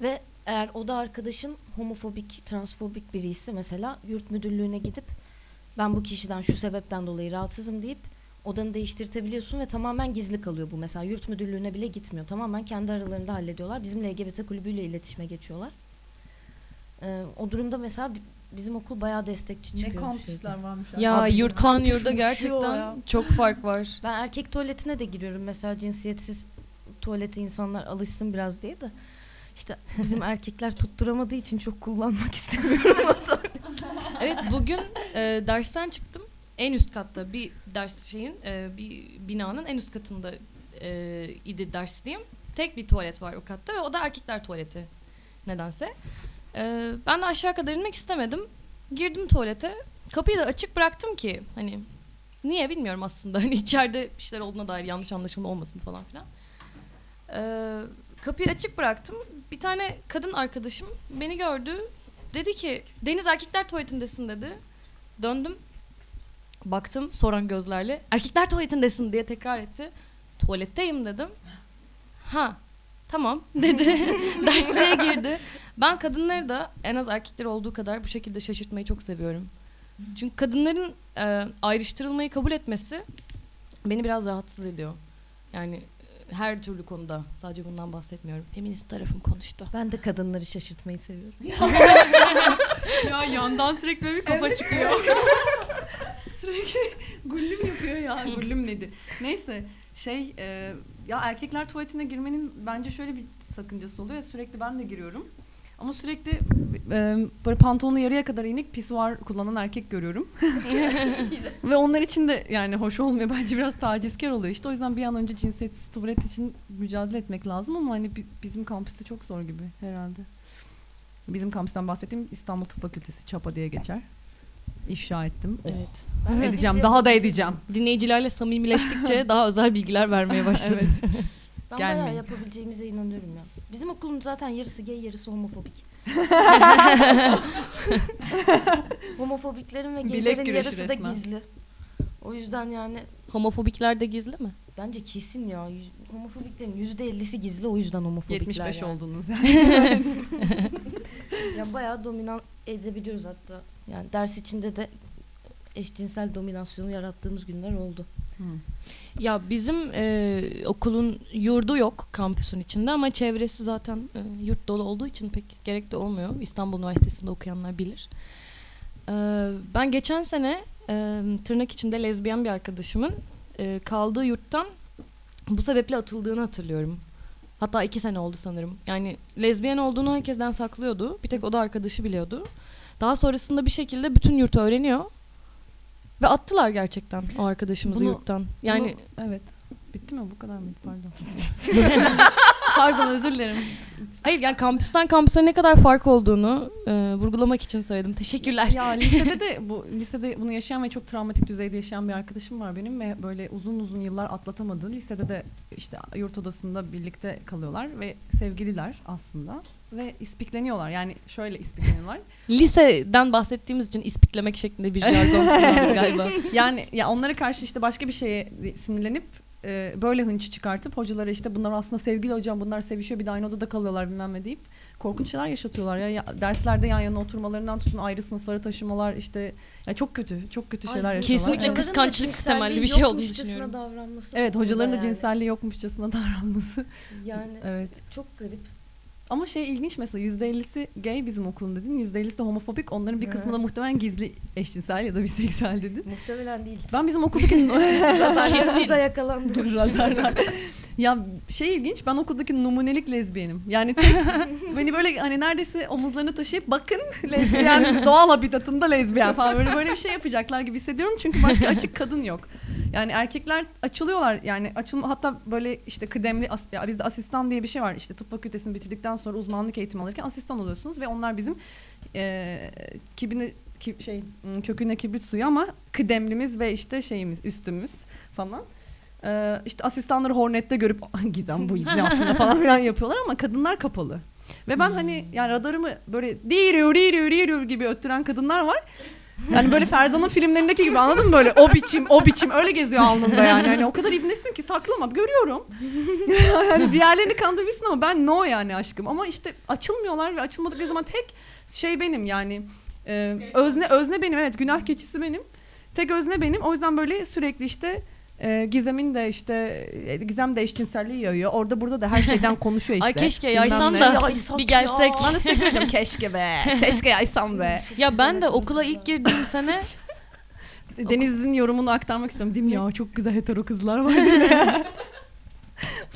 Ve eğer oda arkadaşın homofobik, transfobik biri ise mesela yurt müdürlüğüne gidip ben bu kişiden şu sebepten dolayı rahatsızım deyip odanı değiştirtebiliyorsun ve tamamen gizli kalıyor bu. Mesela yurt müdürlüğüne bile gitmiyor. Tamamen kendi aralarında hallediyorlar. Bizim LGBT kulübüyle iletişime geçiyorlar. Ee, o durumda mesela bi- bizim okul bayağı destekçi Ne çıkıyor. bu kampüsler varmış. Ya Abi yurttan yurda gerçekten ya. çok fark var. [laughs] Ben erkek tuvaletine de giriyorum. Mesela cinsiyetsiz tuvalete insanlar alışsın biraz diye de. İşte bizim [laughs] erkekler tutturamadığı için çok kullanmak istemiyorum. Evet bugün e, dersten çıktım. En üst katta bir ders şeyin e, bir binanın en üst katında e, idi dersliğim. Tek bir tuvalet var o katta ve o da erkekler tuvaleti nedense. E, ben de aşağı kadar inmek istemedim. Girdim tuvalete. Kapıyı da açık bıraktım ki hani niye bilmiyorum aslında. [laughs] Hani içeride bir şeyler olduğuna dair yanlış anlaşılma olmasın falan filan. E, kapıyı açık bıraktım. Bir tane kadın arkadaşım beni gördü. Dedi ki Deniz erkekler tuvaletindesin dedi. Döndüm. Baktım soran gözlerle. Erkekler tuvaletindesin diye tekrar etti. Tuvaletteyim dedim. Ha tamam [laughs] dedi. [laughs] Dersliğe girdi. Ben kadınları da en az erkekleri olduğu kadar bu şekilde şaşırtmayı çok seviyorum. Çünkü kadınların e, ayrıştırılmayı kabul etmesi beni biraz rahatsız ediyor. Yani e, her türlü konuda. Sadece bundan bahsetmiyorum. Feminist tarafım konuştu. ben de kadınları şaşırtmayı seviyorum. [laughs] ya yandan sürekli bir kafa çıkıyor. Sürekli [laughs] gullüm yapıyor ya. [laughs] Gullüm nedir? Neyse şey e, ya erkekler tuvaletine girmenin bence şöyle bir sakıncası oluyor. Sürekli ben de giriyorum. Ama sürekli e, böyle pantolonu yarıya kadar inik pisuar kullanan erkek görüyorum. [laughs] Ve onlar için de yani hoş olmuyor. Bence biraz tacizkar oluyor. İşte o yüzden bir an önce cinsiyetsiz tuvalet için mücadele etmek lazım ama hani bi- bizim kampüste çok zor gibi herhalde. Bizim kampüsten bahsettiğim İstanbul Tıp Fakültesi Çapa diye geçer. İfşa ettim. Evet. Ben de Edeceğim. Daha da edeceğim. Dinleyicilerle samimileştikçe [laughs] daha özel bilgiler vermeye başladı. Evet. [laughs] Ben Gelmeyin. bayağı yapabileceğimize inanıyorum ya. Bizim okulun zaten yarısı gay yarısı homofobik. [laughs] Homofobiklerin ve Bilek gaylerin güreşi yarısı da resmen. gizli. O yüzden yani Homofobikler de gizli mi? Bence kesin ya. Yüz- homofobiklerin yüzde ellisi gizli o yüzden homofobikler 75 yani. oldunuz yani. [laughs] Ya bayağı dominan edebiliyoruz hatta. Yani ders içinde de eşcinsel dominasyonu yarattığımız günler oldu. Ya bizim e, okulun yurdu yok kampüsün içinde ama çevresi zaten e, yurt dolu olduğu için pek gerek de olmuyor. İstanbul Üniversitesi'nde okuyanlar bilir. E, ben geçen sene e, tırnak içinde lezbiyen bir arkadaşımın e, kaldığı yurttan bu sebeple atıldığını hatırlıyorum. Hatta iki sene oldu sanırım. Yani lezbiyen olduğunu herkesten saklıyordu. Bir tek o da arkadaşı biliyordu. Daha sonrasında bir şekilde bütün yurt öğreniyor. Ve attılar gerçekten o arkadaşımızı Bunu- yurttan. Yani Bunu- evet. Bitti mi? Bu kadar mıydı? Pardon. [laughs] Pardon özür dilerim. hayır yani kampüsten kampüse ne kadar fark olduğunu e, vurgulamak için söyledim. Teşekkürler. Ya lisede de [laughs] bu lisede bunu yaşayan ve çok travmatik düzeyde yaşayan bir arkadaşım var benim ve böyle uzun uzun yıllar atlatamadı. Lisede de işte yurt odasında birlikte kalıyorlar ve sevgililer aslında ve ispikleniyorlar. Yani şöyle ispikleniyorlar. Liseden bahsettiğimiz için ispiklemek şeklinde bir jargon [laughs] kullandık galiba. Yani ya onlara karşı işte başka bir şeye sinirlenip e, böyle hınç çıkartıp hocalara işte bunlar aslında sevgili hocam bunlar sevişiyor bir de aynı odada kalıyorlar bilmem ne deyip korkunç şeyler yaşatıyorlar ya. ya derslerde yan yana oturmalarından tutun ayrı sınıflara taşımalar işte ya çok kötü çok kötü şeyler yaşıyorlar. Kesinlikle Evet. kız- kıskançlık temelli bir şey olduğunu düşünüyorum. davranması Evet hocaların da yani. cinselliği yokmuşçasına [laughs] davranması. Yani evet. çok garip. Ama şey ilginç mesela %50'si gay bizim okulun dedin. %50'si de homofobik. Onların bir kısmı da muhtemelen gizli eşcinsel ya da biseksüel dedin. Muhtemelen değil. Ben bizim okuldaki [laughs] Radarlarımıza yakalandı. radarlar. [laughs] ya şey ilginç ben okuldaki numunelik lezbiyenim. Yani tek beni [laughs] böyle hani neredeyse omuzlarına taşıyıp bakın [laughs] lezbiyen doğal habitatında lezbiyen falan böyle böyle bir şey yapacaklar gibi hissediyorum. Çünkü başka açık kadın yok. Yani erkekler açılıyorlar yani açılma hatta böyle işte kıdemli as- ya bizde asistan diye bir şey var işte tıp fakültesini bitirdikten sonra uzmanlık eğitimi alırken asistan oluyorsunuz ve onlar bizim e, kibine ki, şey köküne kibrit suyu ama kıdemlimiz ve işte şeyimiz üstümüz falan. Ee, işte asistanları Hornet'te görüp [laughs] giden bu ibne aslında falan filan yapıyorlar ama kadınlar kapalı. Ve ben hani yani radarımı böyle diriyor diriyor diriyor gibi öttüren kadınlar var. Yani böyle Ferzan'ın filmlerindeki gibi anladın mı böyle o biçim o biçim öyle geziyor alnında yani. Hani o kadar ibnesin ki saklama görüyorum. yani [laughs] diğerlerini kandırmışsın ama ben no yani aşkım. Ama işte açılmıyorlar ve açılmadıkları zaman tek şey benim yani. Ee, özne özne benim evet günah keçisi benim. Tek özne benim. O yüzden böyle sürekli işte e, Gizem'in de işte e, Gizem de eşcinselliği yayıyor. Orada burada da her şeyden [laughs] konuşuyor işte. Ay keşke yaysan da Yaysak bir gelsek. Ben de söylüyorum keşke be. Keşke yaysam be. [laughs] Ya ben de okula ilk girdiğim sene [laughs] Deniz'in yorumunu aktarmak istiyorum. Değil mi ya? Çok güzel hetero kızlar var?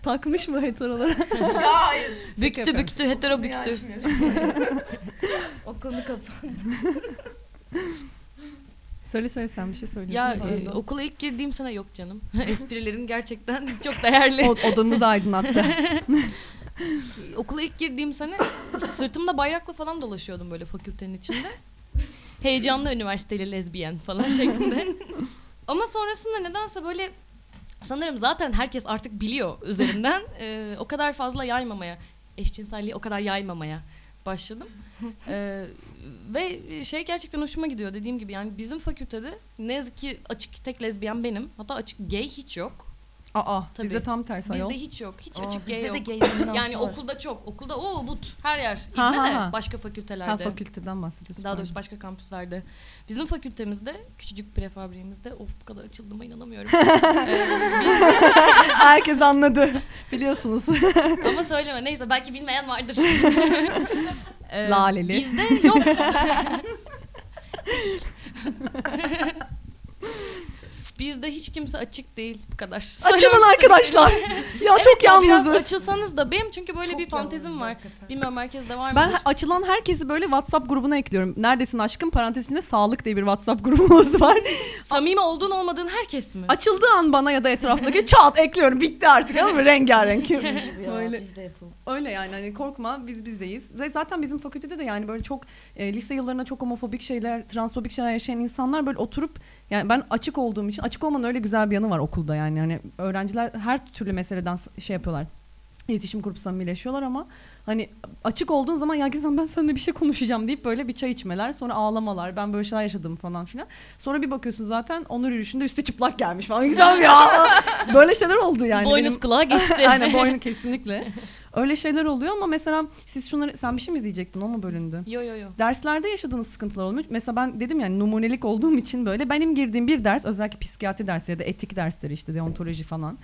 Takmış mı heterolara? büktü yapıyorum. büktü hetero büktü. O konu kapandı. Söyle söyle sen bir şey söyle. Ya e, okula ilk girdiğim sene yok canım. [laughs] Esprilerin gerçekten [laughs] çok değerli. odamı da aydınlattı. [laughs] Okula ilk girdiğim sene sırtımda bayrakla falan dolaşıyordum böyle fakültenin içinde. Heyecanlı üniversiteli lezbiyen falan şeklinde. Ama sonrasında nedense böyle sanırım zaten herkes artık biliyor üzerinden. e, o kadar fazla yaymamaya, eşcinselliği o kadar yaymamaya başladım. E, ve şey gerçekten hoşuma gidiyor dediğim gibi yani bizim fakültede ne yazık ki açık tek lezbiyen benim. Hatta açık gay hiç yok. Aa, Tabii. bizde tam tersi ayol. Bizde hiç yok. Hiç Aa, açık gay bizde yok. de gay Yani var. okulda çok. Okulda o but her yer. İbne Ha, ha, de ha. başka Ha fakültelerde. fakülteden bahsediyorsun. daha doğrusu başka kampüslerde. Bizim fakültemizde küçücük prefabriğimizde of bu kadar açıldığıma inanamıyorum. [laughs] Ee, biz- [laughs] Herkes anladı. Biliyorsunuz. ama söyleme neyse belki bilmeyen vardır. [laughs] Ee, Laleli. Bizde yok. Bizde hiç kimse açık değil bu kadar. Açılın arkadaşlar. Ya Evet çok ya, biraz yalnızız. açılsanız da benim çünkü böyle bir fantezim var. Bilmiyorum herkeste var mıdır? Ben açılan herkesi böyle WhatsApp grubuna ekliyorum. Neredesin aşkım? Parantez içinde sağlık diye bir WhatsApp grubumuz var. [laughs] Samimi olduğun olmadığın herkes mi? Açıldığı an bana ya da etrafındaki [laughs] çat ekliyorum. Bitti artık mı? [laughs] Rengarenk. Ya, Öyle. biz de yapalım. Öyle yani hani korkma biz bizdeyiz. Ve zaten bizim fakültede de yani böyle çok e, lise yıllarında çok homofobik şeyler, transfobik şeyler yaşayan insanlar böyle oturup yani ben açık olduğum için açık olmanın öyle güzel bir yanı var okulda yani hani öğrenciler her türlü meseleden şey yapıyorlar. İletişim kurup samimileşiyorlar ama hani açık olduğun zaman ya Gizem ben seninle bir şey konuşacağım deyip böyle bir çay içmeler sonra ağlamalar ben böyle şeyler yaşadım falan filan. Sonra bir bakıyorsun zaten onur yürüyüşünde üstü çıplak gelmiş falan Gizem ya [laughs] böyle şeyler oldu yani. Boynuz Benim- kulağa geçti. [laughs] Aynen boynu kesinlikle. Öyle şeyler oluyor ama mesela siz şunları sen bir şey mi diyecektin o mu bölündü? Yo yo yo. Derslerde yaşadığınız sıkıntılar olmuş. Mesela ben dedim yani numunelik olduğum için böyle benim girdiğim bir ders özellikle psikiyatri dersi ya da etik dersleri işte deontoloji falan.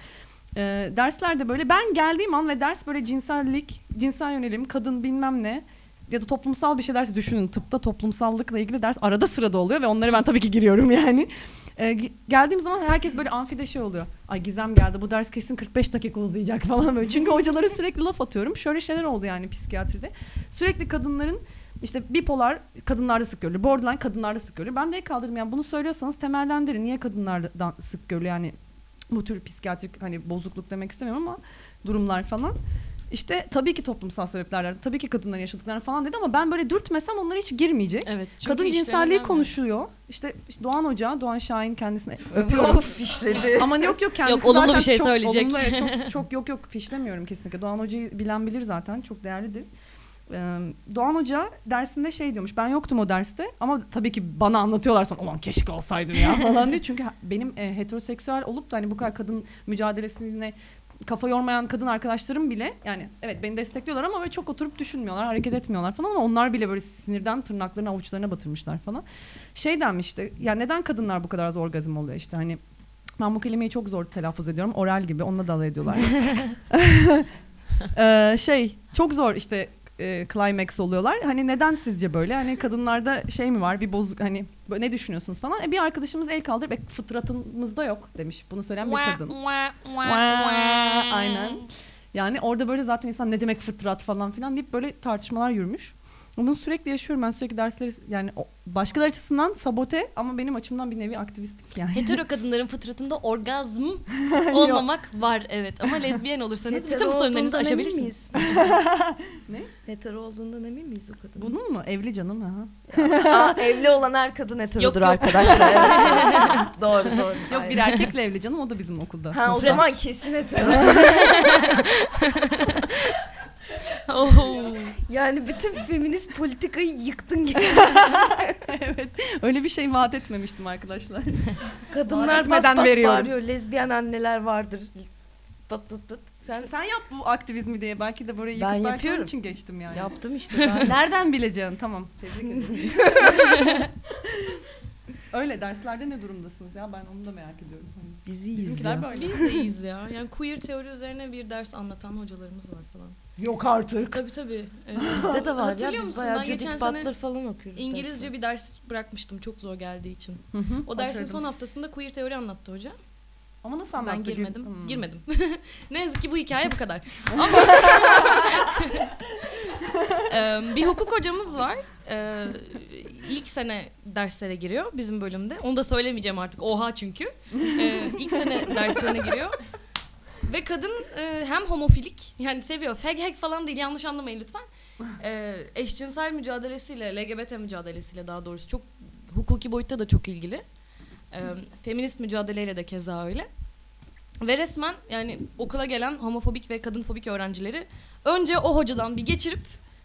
Ee, derslerde böyle ben geldiğim an ve ders böyle cinsellik, cinsel yönelim, kadın bilmem ne ya da toplumsal bir şey dersi düşünün. Tıpta toplumsallıkla ilgili ders arada sırada oluyor ve onlara ben tabii ki giriyorum yani. Ge- geldiğim zaman herkes böyle amfide şey oluyor. Ay Gizem geldi bu ders kesin 45 dakika uzayacak [laughs] falan böyle. Çünkü hocalara sürekli laf atıyorum. Şöyle şeyler oldu yani psikiyatride. Sürekli kadınların işte bipolar kadınlarda sık görülür. Borderline kadınlarda sık görülür. Ben de kaldırdım yani bunu söylüyorsanız temellendirin. Niye kadınlardan sık görülüyor yani bu tür psikiyatrik hani bozukluk demek istemiyorum ama durumlar falan. İşte tabii ki toplumsal sebeplerler, tabii ki kadınların yaşadıkları falan dedi ama ben böyle dürtmesem onlara hiç girmeyecek. Evet. çünkü Kadın cinselliği konuşuyor. İşte, işte Doğan Hoca, Doğan Şahin kendisine [laughs] öpüyorum. Of fişledi. Ama yok yok kendisi Yok, olumlu zaten bir şey çok, söyleyecek. olumlu, çok, [laughs] çok yok yok fişlemiyorum kesinlikle. Doğan Hoca'yı bilen bilir zaten çok değerlidir. Ee, Doğan Hoca dersinde şey diyormuş ben yoktum o derste ama tabii ki bana anlatıyorlar sonra ulan keşke olsaydım ya falan diyor. Çünkü benim e, heteroseksüel olup da hani bu kadar kadın mücadelesine kafa yormayan kadın arkadaşlarım bile yani evet beni destekliyorlar ama böyle çok oturup düşünmüyorlar, hareket etmiyorlar falan ama onlar bile böyle sinirden tırnaklarını avuçlarına batırmışlar falan. Şey denmişti ya neden kadınlar bu kadar az orgazm oluyor işte hani ben bu kelimeyi çok zor telaffuz ediyorum. Oral gibi onunla dalga ediyorlar. [laughs] [laughs] Ee, şey çok zor işte e, climax oluyorlar. Hani neden sizce böyle? Hani kadınlarda şey mi var? Bir bozuk hani ne düşünüyorsunuz falan. E, bir arkadaşımız el kaldırıp "E, fıtratımızda yok demiş. Bunu söyleyen bir kadın. Aynen. Yani orada böyle zaten insan ne demek fıtrat falan filan deyip böyle tartışmalar yürümüş. Bunu sürekli yaşıyorum. Ben sürekli dersleri yani başkaları açısından sabote ama benim açımdan bir nevi aktivistlik yani. Hetero kadınların fıtratında orgazm [laughs] olmamak var evet ama lezbiyen olursanız bütün bu sorunlarınızı aşabilirsiniz. miyiz? [laughs] Ne? Hetero olduğundan emin miyiz o kadın? Bunun mu? Evli canım ha. [laughs] Aa, evli olan her kadın heterodur yok. arkadaşlar. Doğru doğru. Yok bir erkekle evli canım o da bizim okulda. Ha o zaman kesin hetero. Oo. Yani bütün feminist politikayı yıktın gibi. [laughs] evet. Öyle bir şey vaat etmemiştim arkadaşlar. [laughs] Kadınlar bas bas veriyorum. bağırıyor. Lezbiyen anneler vardır. Pat pat pat. Sen, Sen sen yap bu aktivizmi diye belki de böyle yıkıp Ben belki onun yapıyorum. için geçtim yani. yaptım işte [laughs] ben. Nereden bileceksin? Tamam. Tebrik ederim. Öyle derslerde ne durumdasınız ya? Ben onu da merak ediyorum. Hani Bizi iyiyiz Bizimkiler ya. böyle. Biz de iyiyiz ya. Yani queer teori üzerine bir ders anlatan hocalarımız var falan. Yok artık. Tabii tabii. Evet. [laughs] Bizde de var ya. Hatırlıyor Biz musun? bayağı Ben geçen Judith sene Butler falan okuyoruz. İngilizce bir ders bırakmıştım çok zor geldiği için. Hı hı, O dersin hatırladım. son haftasında queer teori anlattı hoca. Ama nasıl anlattı? Ben girmedim. Hmm. Girmedim. [laughs] ne yazık ki bu hikaye bu kadar. [laughs] Ama Eee, bir hukuk hocamız var. Eee ilk sene derslere giriyor bizim bölümde. Onu da söylemeyeceğim artık. Oha çünkü. Eee ilk sene derslerine giriyor. Ve kadın eee, hem homofilik yani seviyor. Fag falan değil yanlış anlamayın lütfen. Eee eşcinsel mücadelesiyle, LGBT mücadelesiyle daha doğrusu çok hukuki boyutta da çok ilgili. Eee, feminist mücadeleyle de keza öyle. Ve resmen yani okula gelen homofobik ve kadınfobik öğrencileri önce o hocadan bir geçirip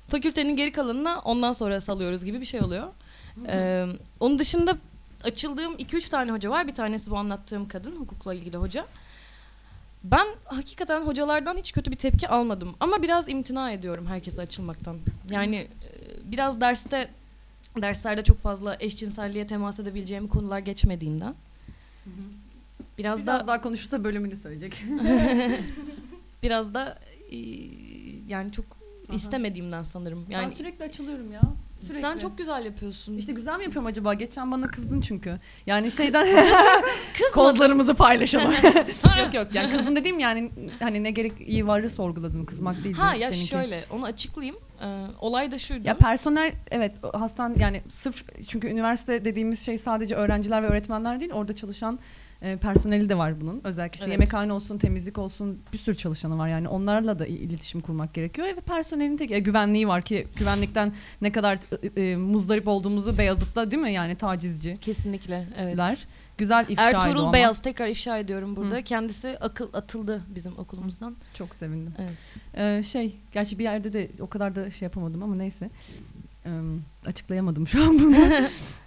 fakültenin geri kalanına ondan sonra salıyoruz gibi bir şey oluyor. Ee, onun dışında açıldığım 2-3 tane hoca var. Bir tanesi bu anlattığım kadın, hukukla ilgili hoca. Ben hakikaten hocalardan hiç kötü bir tepki almadım. Ama biraz imtina ediyorum herkese açılmaktan. Yani e, biraz derste derslerde çok fazla eşcinselliğe temas edebileceğim konular geçmediğinden. Biraz Biraz da daha konuşursa bölümünü söyleyecek. [laughs] biraz da e, yani çok Aha. istemediğimden sanırım. Yani Yani sürekli açılıyorum ya. Sürekli. sen çok güzel yapıyorsun. İşte güzel mi yapıyorum acaba? Geçen bana kızdın çünkü. Yani şeyden [laughs] kozlarımızı paylaşalım. [laughs] yok yok yani kızdın dediğim yani hani ne gerek iyi varı sorguladım kızmak değil. Ha ya seninki. şöyle onu açıklayayım. Ee, olay da şuydu. Ya personel evet hastan yani sırf çünkü üniversite dediğimiz şey sadece öğrenciler ve öğretmenler değil orada çalışan e, personeli de var bunun. Özellikle işte Evet. yemekhane olsun, temizlik olsun bir sürü çalışanı var yani onlarla da iletişim kurmak gerekiyor ve personelin tek e, güvenliği var ki güvenlikten ne kadar e, muzdarip olduğumuzu Beyazıt'ta değil mi yani tacizciler. Kesinlikle evet. Güzel ifşaydı o Ertuğrul ama. Beyaz tekrar ifşa ediyorum burada. Hı. Kendisi akıl atıldı bizim okulumuzdan. Çok sevindim. Evet. Ee, şey, gerçi bir yerde de o kadar da şey yapamadım ama neyse. Açıklayamadım şu an bunu. [laughs]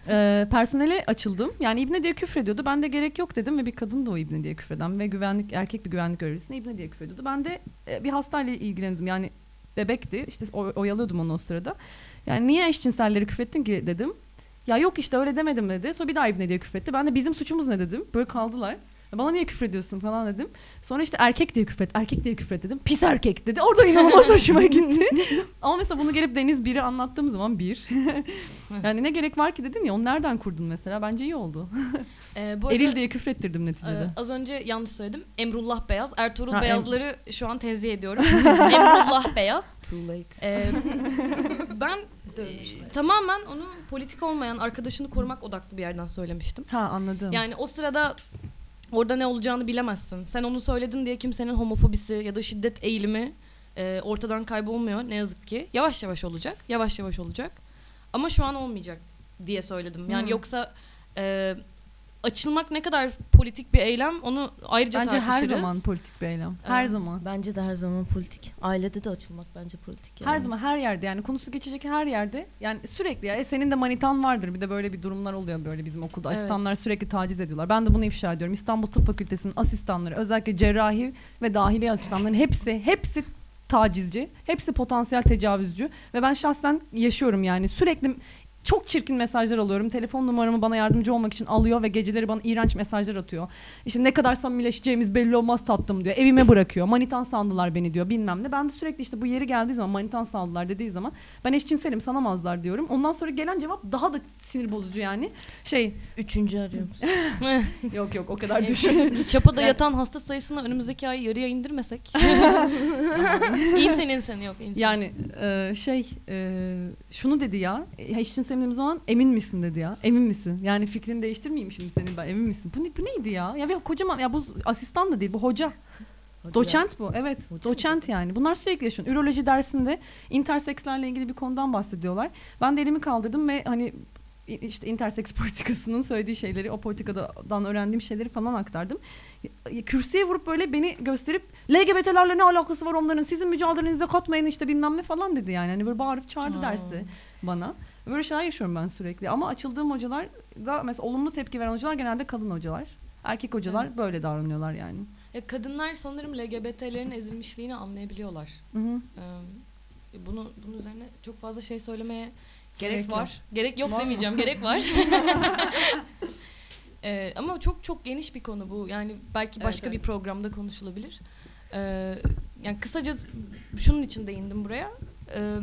Ee, personele açıldım. Yani İbne diye küfrediyordu. Ben de gerek yok dedim ve bir kadın da o İbne diye küfreden ve güvenlik erkek bir güvenlik görevlisine İbne diye küfrediyordu. Ben de e, bir hastayla ilgilendim. Yani bebekti. İşte oyalıyordum onu o sırada. Yani niye eşcinselleri küfrettin ki dedim. Ya yok işte öyle demedim dedi. Sonra bir daha İbne diye küfretti. Ben de bizim suçumuz ne dedim. Böyle kaldılar. Bana niye küfür ediyorsun falan dedim. Sonra işte erkek diye küfür et, erkek diye küfür et dedim. Pis erkek dedi. Orada inanılmaz [laughs] hoşuma gitti. Ama mesela bunu gelip Deniz biri anlattığım zaman bir. [laughs] yani ne gerek var ki dedin ya onu nereden kurdun mesela? Bence iyi oldu. Ee, bu arada, Eril diye küfür ettirdim neticede. e, az önce yanlış söyledim. Emrullah Beyaz. Ertuğrul Ha, Em- Beyazları şu an tenzih ediyorum. [laughs] Emrullah Beyaz. Too late. Ee, ben e, tamamen onu politik olmayan arkadaşını korumak odaklı bir yerden söylemiştim. ha anladım. Yani o sırada orada ne olacağını bilemezsin. Sen onu söyledin diye kimsenin homofobisi ya da şiddet eğilimi e, ortadan kaybolmuyor ne yazık ki. Yavaş yavaş olacak. Yavaş yavaş olacak. Ama şu an olmayacak diye söyledim. Yani Hmm. yoksa e, açılmak ne kadar politik bir eylem onu ayrıca Bence her tartışırız. zaman politik bir eylem. Her Ee, zaman. Bence de her zaman politik. Ailede de açılmak bence politik. Yani. Her zaman her yerde yani konusu geçecek her yerde yani sürekli ya e, senin de manitan vardır bir de böyle bir durumlar oluyor böyle bizim okulda Evet. asistanlar sürekli taciz ediyorlar. Ben de bunu ifşa ediyorum. İstanbul Tıp Fakültesi'nin asistanları özellikle cerrahi ve dahiliye asistanların hepsi hepsi tacizci, hepsi potansiyel tecavüzcü ve ben şahsen yaşıyorum yani sürekli çok çirkin mesajlar alıyorum. Telefon numaramı bana yardımcı olmak için alıyor ve geceleri bana iğrenç mesajlar atıyor. İşte ne kadar samimileşeceğimiz belli olmaz tatlım diyor. Evime bırakıyor. Manitan sandılar beni diyor bilmem ne. Ben de sürekli işte bu yeri geldiği zaman manitan sandılar dediği zaman ben eşcinselim sanamazlar diyorum. Ondan sonra gelen cevap daha da sinir bozucu yani. Şey Üçüncü arıyorum. [laughs] yok yok o kadar düşün. Çapa'da yatan hasta sayısını önümüzdeki ay yarıya indirmesek. [laughs] insan insan yok. Insan. yani e, şey e, şunu dedi ya. e, Eşcinselim zaman emin misin dedi ya. Emin misin? Yani fikrini değiştirmeyeyim şimdi senin ben emin misin? Bu, ne, bu neydi ya? Ya bir kocaman ya bu asistan da değil bu hoca. Doçent bu evet. Hoca mı Doçent yani. Bunlar sürekli yaşıyor. Üroloji dersinde intersekslerle ilgili bir konudan bahsediyorlar. Ben de elimi kaldırdım ve hani işte interseks [laughs] politikasının söylediği şeyleri, o politikadan öğrendiğim şeyleri falan aktardım. Kürsüye vurup böyle beni gösterip LGBT'lerle ne alakası var onların? Sizin mücadelenize katmayın işte bilmem ne falan dedi yani. Hani böyle bağırıp çağırdı Aa. derste bana. Böyle şeyler yaşıyorum ben sürekli. Ama açıldığım hocalar da mesela olumlu tepki veren hocalar genelde kadın hocalar. Erkek hocalar Evet. böyle davranıyorlar yani. Ya kadınlar sanırım LGBT'lerin ezilmişliğini anlayabiliyorlar. Hı hı. Ee, bunu bunun üzerine çok fazla şey söylemeye gerek, Gerek yok. var. Gerek yok Var mı? demeyeceğim, gerek var. [laughs] Ee, ama çok çok geniş bir konu bu. Yani belki Evet, başka evet. bir programda konuşulabilir. Ee, yani kısaca şunun için değindim buraya. Ee,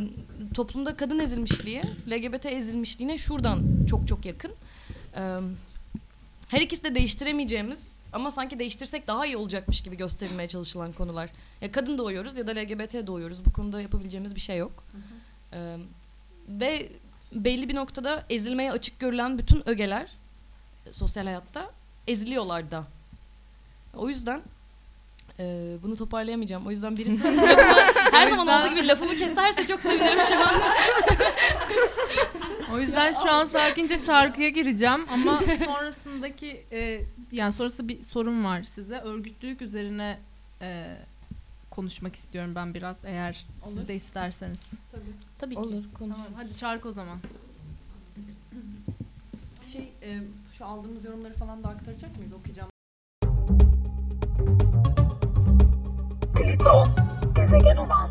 toplumda kadın ezilmişliği, LGBT ezilmişliğine şuradan çok çok yakın. Ee, her ikisi de değiştiremeyeceğimiz ama sanki değiştirsek daha iyi olacakmış gibi gösterilmeye çalışılan konular. Ya kadın doğuyoruz ya da LGBT doğuyoruz. Bu konuda yapabileceğimiz bir şey yok. Ee, ve belli bir noktada ezilmeye açık görülen bütün ögeler e, sosyal hayatta eziliyorlar da. O yüzden e, bunu toparlayamayacağım. O yüzden birisi lafımı, her zaman [laughs] olduğu gibi lafımı keserse çok sevinirim şu an. O yüzden şu an sakince şarkıya gireceğim ama sonrasındaki e, yani sonrasında bir sorum var size. Örgütlülük üzerine e, konuşmak istiyorum ben biraz eğer siz de isterseniz. Tabii ki. Olur konuş. Tamam hadi şarkı o zaman. Şey e, şu aldığımız yorumları falan da aktaracak mıyız? Okuyacağım. Pliton, gezegen olan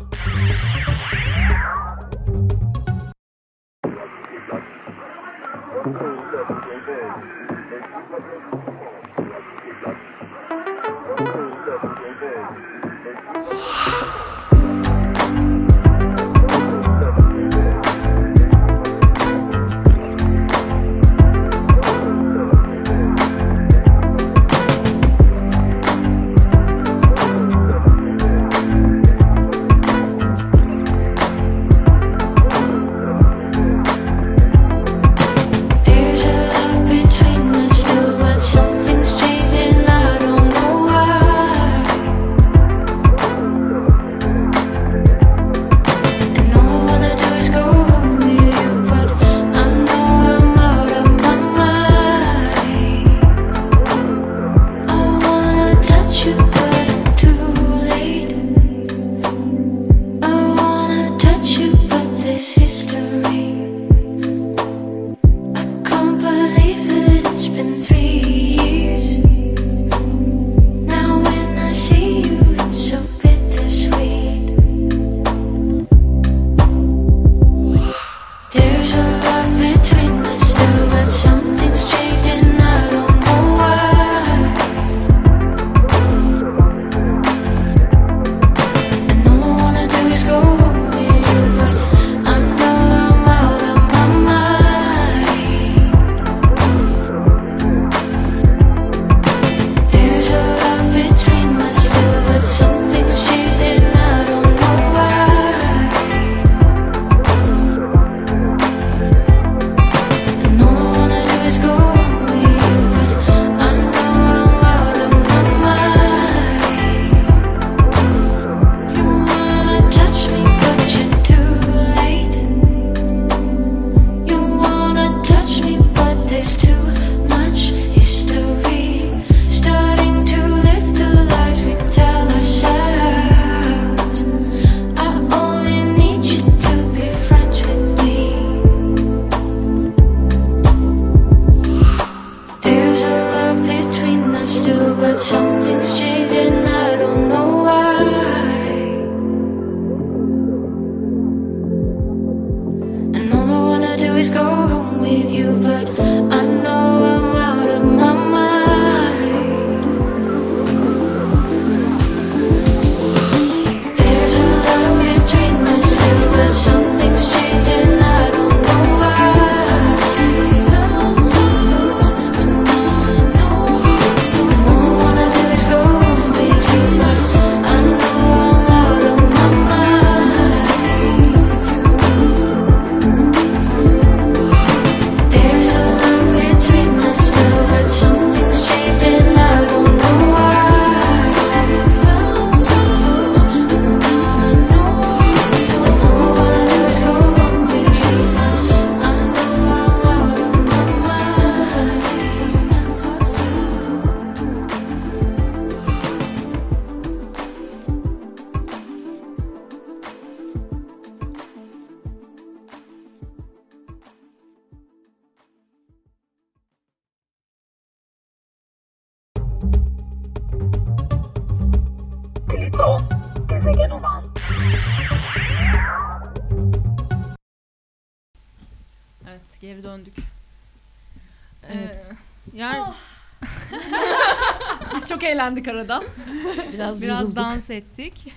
eğlendik arada. [laughs] Biraz, biraz dans ettik.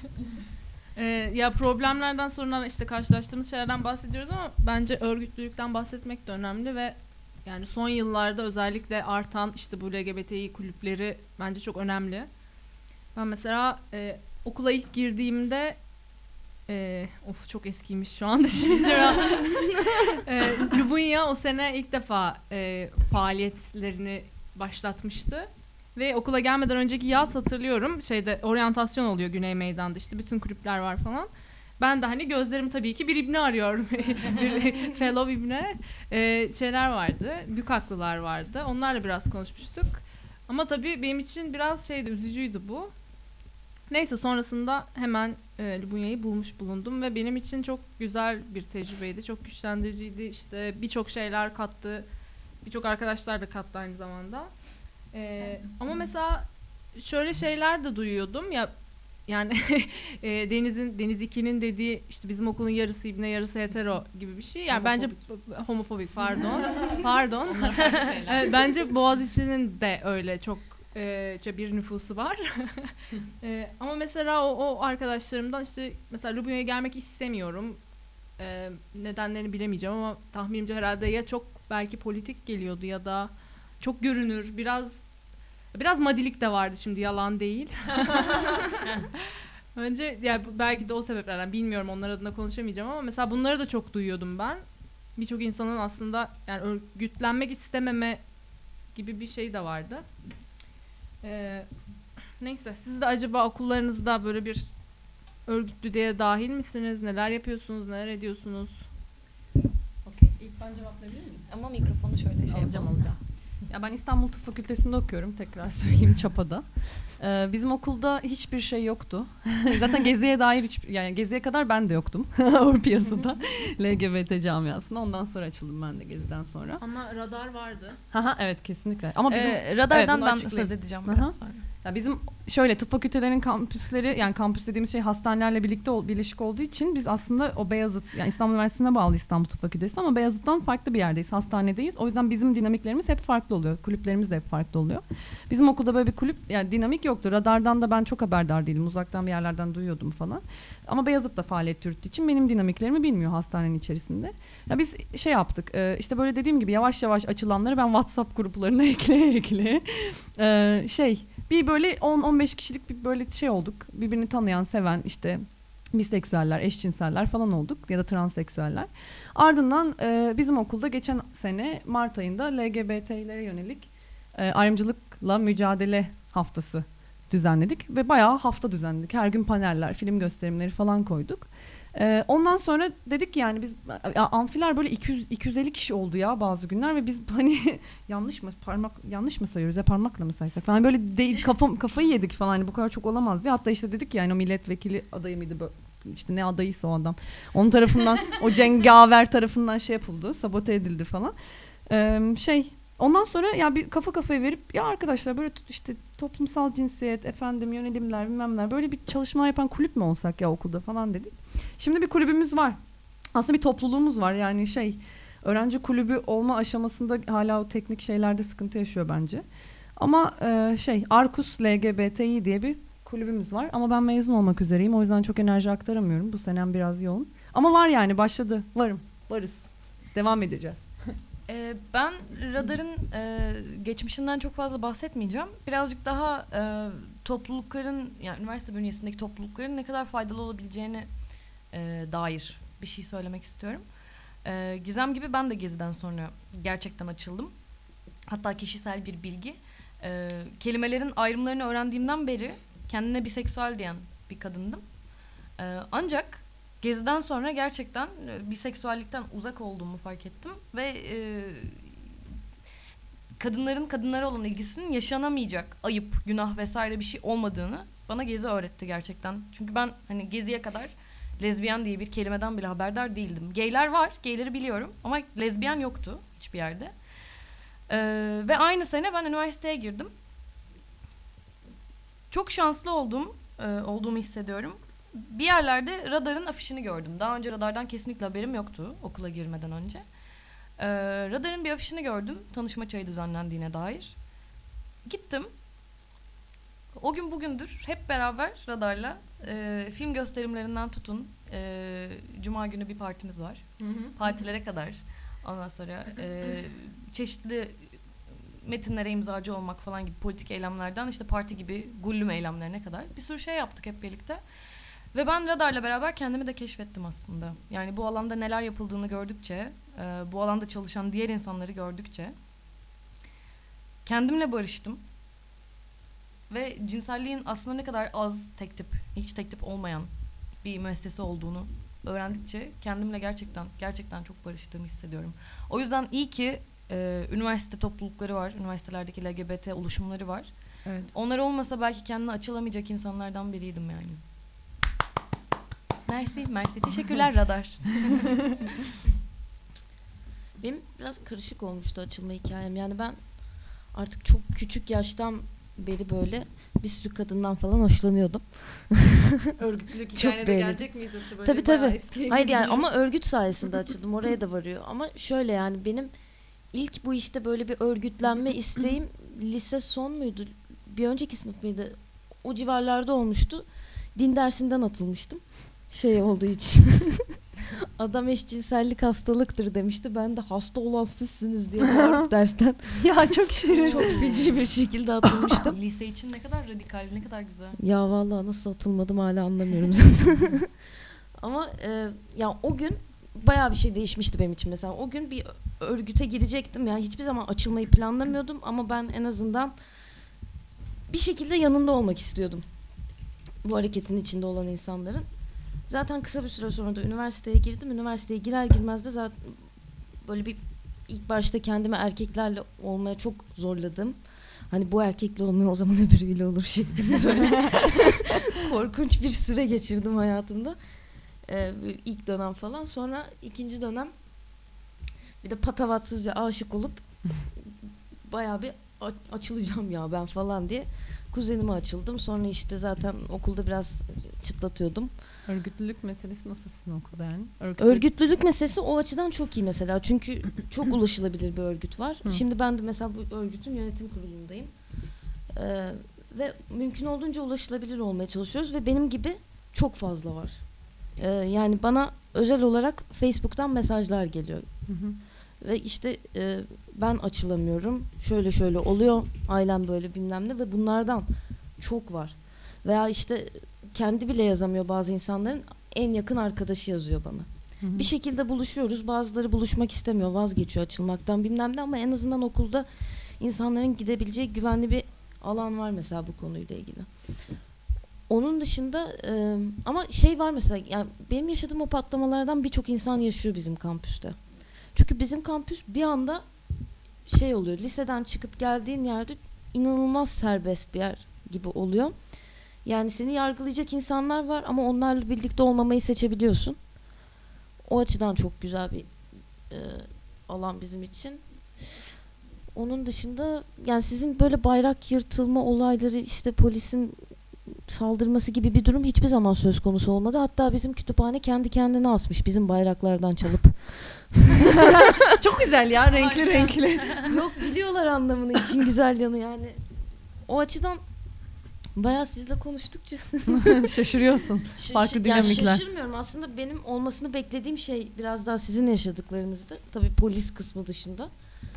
Ee, ya problemlerden sorunlardan işte karşılaştığımız şeylerden bahsediyoruz ama bence örgütlülükten bahsetmek de önemli ve yani son yıllarda özellikle artan işte bu LGBTİ kulüpleri bence çok önemli. Ben mesela e, okula ilk girdiğimde e, of çok eskiymiş şu anda şimdi [laughs] e, Lubunya o sene ilk defa e, faaliyetlerini başlatmıştı. Ve okula gelmeden önceki yaz hatırlıyorum şeyde oryantasyon oluyor Güney Meydan'da işte bütün kulüpler var falan. Ben de hani gözlerim tabii ki bir ibne arıyorum. [laughs] bir fellow ibne. Ee, şeyler vardı. Bükaklılar vardı. Onlarla biraz konuşmuştuk. Ama tabii benim için biraz şeydi üzücüydü bu. Neyse sonrasında hemen e, Lubunya'yı bulmuş bulundum ve benim için çok güzel bir tecrübeydi. Çok güçlendiriciydi. İşte birçok şeyler kattı. Birçok arkadaşlar da kattı aynı zamanda. Ee, ama mesela şöyle şeyler de duyuyordum ya yani [laughs] e, Deniz'in Deniz 2'nin dediği işte bizim okulun yarısı ibne yarısı hetero gibi bir şey. Yani bence homofobik pardon. [laughs] pardon. Evet, bence Boğaziçi'nin de öyle çok e, şey bir nüfusu var. [laughs] E, ama mesela o, o arkadaşlarımdan işte mesela Lubunya'ya gelmek istemiyorum. E, nedenlerini bilemeyeceğim ama tahminimce herhalde ya çok belki politik geliyordu ya da çok görünür biraz biraz madilik de vardı şimdi yalan değil. [laughs] Önce yani belki de o sebeplerden bilmiyorum onlar adına konuşamayacağım ama mesela bunları da çok duyuyordum ben. Birçok insanın aslında yani örgütlenmek istememe gibi bir şey de vardı. Ee, neyse siz de acaba okullarınızda böyle bir örgütlülüğe dahil misiniz? Neler yapıyorsunuz? Neler ediyorsunuz? İlk ben cevaplayabilir miyim? Ama mikrofonu şöyle şey alacağım yapalım. alacağım. Ya ben İstanbul Tıp Fakültesi'nde okuyorum. Tekrar söyleyeyim [laughs] Çapa'da. Ee, bizim okulda hiçbir şey yoktu. [laughs] Zaten Gezi'ye dair hiç yani Gezi'ye kadar ben de yoktum. [laughs] o piyasada. LGBT camiasında. Ondan sonra açıldım ben de Gezi'den sonra. Ama radar vardı. Haha evet kesinlikle. Ama bizim Ee, radardan bunu ben açıklayayım. söz edeceğim Aha. biraz sonra. Ya bizim şöyle tıp fakültelerinin kampüsleri yani kampüs dediğimiz şey hastanelerle birlikte ol, birleşik olduğu için biz aslında o Beyazıt yani İstanbul Üniversitesi'ne bağlı İstanbul Tıp Fakültesi ama Beyazıt'tan farklı bir yerdeyiz. Hastanedeyiz. O yüzden bizim dinamiklerimiz hep farklı oluyor. Kulüplerimiz de hep farklı oluyor. Bizim okulda böyle bir kulüp yani dinamik yoktu. Radardan da ben çok haberdar değilim. Uzaktan bir yerlerden duyuyordum falan. Ama Beyazıt da faaliyet yürüttüğü için benim dinamiklerimi bilmiyor hastanenin içerisinde. Ya biz şey yaptık. e, işte böyle dediğim gibi yavaş yavaş açılanları ben WhatsApp gruplarına [laughs] ekleye ekleye e, şey bir böyle 10-15 kişilik bir böyle şey olduk. Birbirini tanıyan, seven işte biseksüeller, eşcinseller falan olduk ya da transseksüeller. Ardından e, bizim okulda geçen sene Mart ayında LGBT'lere yönelik e, ayrımcılıkla mücadele haftası düzenledik ve bayağı hafta düzenledik. Her gün paneller, film gösterimleri falan koyduk. E, ondan sonra dedik ki yani biz ya, amfiler böyle 200 250 kişi oldu ya bazı günler ve biz hani [laughs] yanlış mı parmak yanlış mı sayıyoruz ya parmakla mı saysak falan böyle değil kafam kafayı yedik falan hani bu kadar çok olamaz diye hatta işte dedik ki yani o milletvekili adayı mıydı böyle işte ne adayıysa o adam onun tarafından o [laughs] cengaver tarafından şey yapıldı sabote edildi falan Ee, şey Ondan sonra ya bir kafa kafaya verip ya arkadaşlar böyle işte toplumsal cinsiyet, efendim yönelimler, bilmemler böyle bir çalışma yapan kulüp mü olsak ya okulda falan dedik. Şimdi bir kulübümüz var. Aslında bir topluluğumuz var. Yani şey öğrenci kulübü olma aşamasında hala o teknik şeylerde sıkıntı yaşıyor bence. Ama e, şey Arkus LGBTİ diye bir kulübümüz var. Ama ben mezun olmak üzereyim. O yüzden çok enerji aktaramıyorum. Bu senem biraz yoğun. Ama var yani başladı. Varım. Varız. Devam edeceğiz. Ee, ben radarın e, geçmişinden çok fazla bahsetmeyeceğim. Birazcık daha e, toplulukların yani üniversite bünyesindeki toplulukların ne kadar faydalı olabileceğine e, dair bir şey söylemek istiyorum. E, Gizem gibi ben de Gezi'den sonra gerçekten açıldım. Hatta kişisel bir bilgi. E, kelimelerin ayrımlarını öğrendiğimden beri kendine biseksüel diyen bir kadındım. E, ancak Geziden sonra gerçekten e, biseksüellikten uzak olduğumu fark ettim ve e, kadınların kadınlara olan ilgisinin yaşanamayacak ayıp, günah vesaire bir şey olmadığını bana Gezi öğretti gerçekten. Çünkü ben hani Gezi'ye kadar lezbiyen diye bir kelimeden bile haberdar değildim. Gayler var, gayleri biliyorum ama lezbiyen yoktu hiçbir yerde. E, ve aynı sene ben üniversiteye girdim. Çok şanslı oldum, e, olduğumu hissediyorum bir yerlerde radarın afişini gördüm. Daha önce radardan kesinlikle haberim yoktu okula girmeden önce. Ee, radarın bir afişini gördüm. Tanışma çayı düzenlendiğine dair. Gittim. O gün bugündür hep beraber radarla e, film gösterimlerinden tutun. e, Cuma günü bir partimiz var. Partilere kadar. Ondan sonra e, çeşitli metinlere imzacı olmak falan gibi politik eylemlerden işte parti gibi gullüm eylemlerine kadar bir sürü şey yaptık hep birlikte. Ve ben radarla beraber kendimi de keşfettim aslında. Yani bu alanda neler yapıldığını gördükçe, e, bu alanda çalışan diğer insanları gördükçe kendimle barıştım. Ve cinselliğin aslında ne kadar az tek tip, hiç tek tip olmayan bir müessese olduğunu öğrendikçe kendimle gerçekten gerçekten çok barıştığımı hissediyorum. O yüzden iyi ki e, üniversite toplulukları var, üniversitelerdeki LGBT oluşumları var. Evet. Onlar olmasa belki kendine açılamayacak insanlardan biriydim yani. Mersi, mersi. Teşekkürler Radar. [laughs] Benim biraz karışık olmuştu açılma hikayem. Yani ben artık çok küçük yaştan beri böyle bir sürü kadından falan hoşlanıyordum. [laughs] Örgütlülük Çok hikayene de beğendim. gelecek miyiz böyle Tabii, tabii. Hayır yani [laughs] ama örgüt sayesinde açıldım. Oraya da varıyor. Ama şöyle yani benim ilk bu işte böyle bir örgütlenme [clears throat] isteğim lise son muydu? Bir önceki sınıf mıydı? O civarlarda olmuştu. Din dersinden atılmıştım. Şey olduğu için. [laughs] Adam eşcinsellik hastalıktır demişti. Ben de hasta olan sizsiniz diye bağırıp [laughs] dersten ya çok şirin. çok feci bir şekilde atılmıştım. [laughs] Lise için ne kadar radikal, ne kadar güzel. Ya vallahi nasıl atılmadım hala anlamıyorum zaten. Ama e, ya o gün bayağı bir şey değişmişti benim için mesela. O gün bir örgüte girecektim. Yani hiçbir zaman açılmayı planlamıyordum ama ben en azından bir şekilde yanında olmak istiyordum. Bu hareketin içinde olan insanların. Zaten kısa bir süre sonra da üniversiteye girdim. Üniversiteye girer girmez de zaten böyle bir ilk başta kendimi erkeklerle olmaya çok zorladım. Hani bu erkekle olmuyor o zaman [laughs] öbürüyle olur şeklinde böyle [laughs] korkunç bir süre geçirdim hayatımda. Ee, ilk dönem falan. Sonra ikinci dönem bir de patavatsızca aşık olup [laughs] bayağı bir açılacağım ya ben falan diye kuzenime açıldım. Sonra işte zaten okulda biraz çıtlatıyordum. Örgütlülük meselesi nasıl sizin okulda yani? Örgütlülük- Örgütlülük meselesi o açıdan çok iyi mesela. Çünkü çok ulaşılabilir bir örgüt var. Hı. Şimdi ben de mesela bu örgütün yönetim kurulundayım. Ee, ve mümkün olduğunca ulaşılabilir olmaya çalışıyoruz ve benim gibi çok fazla var. Ee, yani bana özel olarak Facebook'tan mesajlar geliyor. Hı hı. Ve işte e, ben açılamıyorum. Şöyle şöyle oluyor. Ailem böyle bilmem ne ve bunlardan çok var. Veya işte kendi bile yazamıyor bazı insanların en yakın arkadaşı yazıyor bana. Hı hı. Bir şekilde buluşuyoruz. Bazıları buluşmak istemiyor, vazgeçiyor açılmaktan bilmem ne ama en azından okulda insanların gidebileceği güvenli bir alan var mesela bu konuyla ilgili. Onun dışında e, ama şey var mesela yani benim yaşadığım o patlamalardan birçok insan yaşıyor bizim kampüste. Çünkü bizim kampüs bir anda şey oluyor. Liseden çıkıp geldiğin yerde inanılmaz serbest bir yer gibi oluyor. Yani seni yargılayacak insanlar var ama onlarla birlikte olmamayı seçebiliyorsun. O açıdan çok güzel bir e, alan bizim için. onun dışında yani sizin böyle bayrak yırtılma olayları işte polisin saldırması gibi bir durum hiçbir zaman söz konusu olmadı. Hatta bizim kütüphane kendi kendine asmış bizim bayraklardan çalıp. [laughs] [laughs] Çok güzel ya renkli renkli. [laughs] Yok biliyorlar anlamını işin güzel yanı yani. O açıdan bayağı sizle konuştukça [laughs] Şaşırıyorsun. Şaşı- Farklı yani dinamikler. şaşırmıyorum. Aslında benim olmasını beklediğim şey biraz daha sizin yaşadıklarınızdı. Tabii polis kısmı dışında.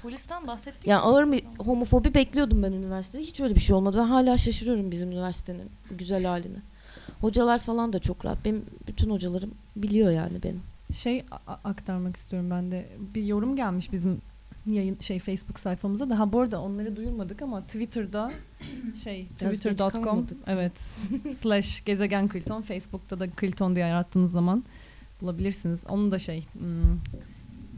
Polisten bahsettik. Yani ağır bir homofobi bekliyordum ben üniversitede. Hiç öyle bir şey olmadı. Ben hala şaşırıyorum bizim üniversitenin güzel haline. Hocalar falan da çok rahat. Benim bütün hocalarım biliyor yani benim. Şey aktarmak istiyorum ben de. Bir yorum gelmiş bizim yayın şey Facebook sayfamıza da. Ha bu arada onları duyurmadık ama Twitter'da [clears throat] şey twitter.com evet [laughs] slash gezegen Kilton Facebook'ta da Kilton diye arattığınız zaman bulabilirsiniz. Onun da şey hmm,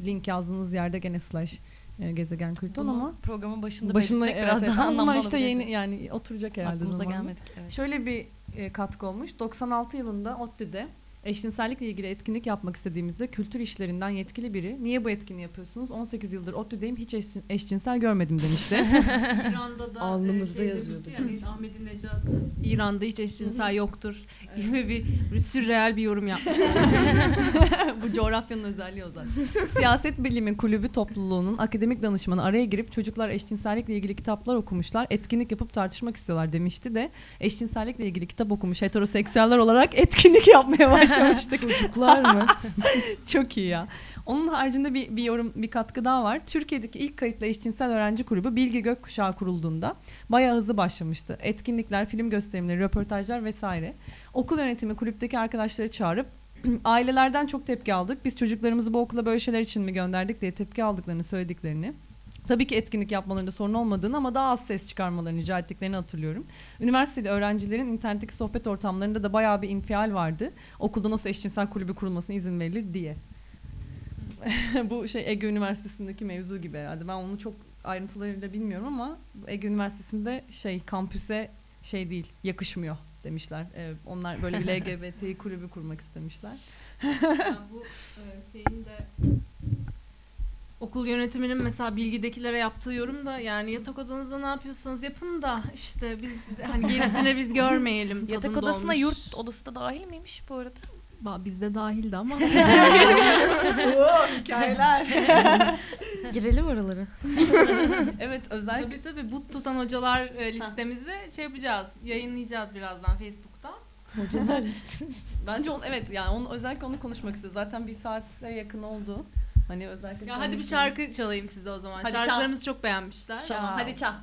link yazdığınız yerde gene slash e, gezegen Bunu ama programın başında, başında evet, biraz evet. daha ama işte yeni yani oturacak herhalde Aklımıza zamanla. gelmedik. Evet. Şöyle bir e, katkı olmuş. 96 yılında ODTÜ'de eşcinsellikle ilgili etkinlik yapmak istediğimizde kültür işlerinden yetkili biri niye bu etkinliği yapıyorsunuz? 18 yıldır ODTÜ'deyim hiç eşcin- eşcinsel görmedim demişti. [laughs] İran'da da Alnımızda e, şey yazıyordu. demişti ya, Ahmettinejad İran'da hiç eşcinsel yoktur gibi bir, bir sürreel bir yorum yapmış. [laughs] bu coğrafyanın özelliği o zaten. Siyaset Bilimi Kulübü topluluğunun akademik danışmanı araya girip çocuklar eşcinsellikle ilgili kitaplar okumuşlar. Etkinlik yapıp tartışmak istiyorlar demişti de eşcinsellikle ilgili kitap okumuş heteroseksüeller olarak etkinlik yapmaya [laughs] başlamıştık. Çocuklar mı? [laughs] Çok iyi ya. Onun haricinde bir, bir yorum, bir katkı daha var. Türkiye'deki ilk kayıtlı eşcinsel öğrenci kulübü Bilgi Gökkuşağı kurulduğunda bayağı hızlı başlamıştı. Etkinlikler, film gösterimleri, röportajlar vesaire. Okul yönetimi kulüpteki arkadaşları çağırıp ailelerden çok tepki aldık. Biz çocuklarımızı bu okula böyle şeyler için mi gönderdik diye tepki aldıklarını söylediklerini. Tabii ki etkinlik yapmalarında sorun olmadığını ama daha az ses çıkarmalarını rica ettiklerini hatırlıyorum. Üniversitede öğrencilerin internetteki sohbet ortamlarında da bayağı bir infial vardı. Okulda nasıl eşcinsel kulübü kurulmasına izin verilir diye. [laughs] bu şey Ege Üniversitesi'ndeki mevzu gibi herhalde. Ben onu çok ayrıntılarıyla bilmiyorum ama Ege Üniversitesi'nde şey kampüse şey değil yakışmıyor demişler. Ee, onlar böyle bir [laughs] LGBT kulübü kurmak istemişler. Yani bu e, şeyin de okul yönetiminin mesela bilgidekilere yaptığı yorum da yani yatak odanızda ne yapıyorsanız yapın da işte biz hani gerisini biz görmeyelim. Yatak tadında odasına olmuş. yurt odası da dahil miymiş bu arada? Ba- bizde dahildi ama. [laughs] hikayeler. [laughs] Girelim oralara. [laughs] evet özellikle tabii tabii but tutan hocalar e, listemizi şey yapacağız. Yayınlayacağız birazdan Facebook'ta. Hocalar listemiz. bence on, evet yani onu özellikle onu konuşmak istiyoruz. Zaten bir saate yakın oldu. Hani özellikle Ya hadi bir şarkı çalayım size o zaman. Hadi çal. Şarkılarımızı çok beğenmişler. Tamam, hadi çal.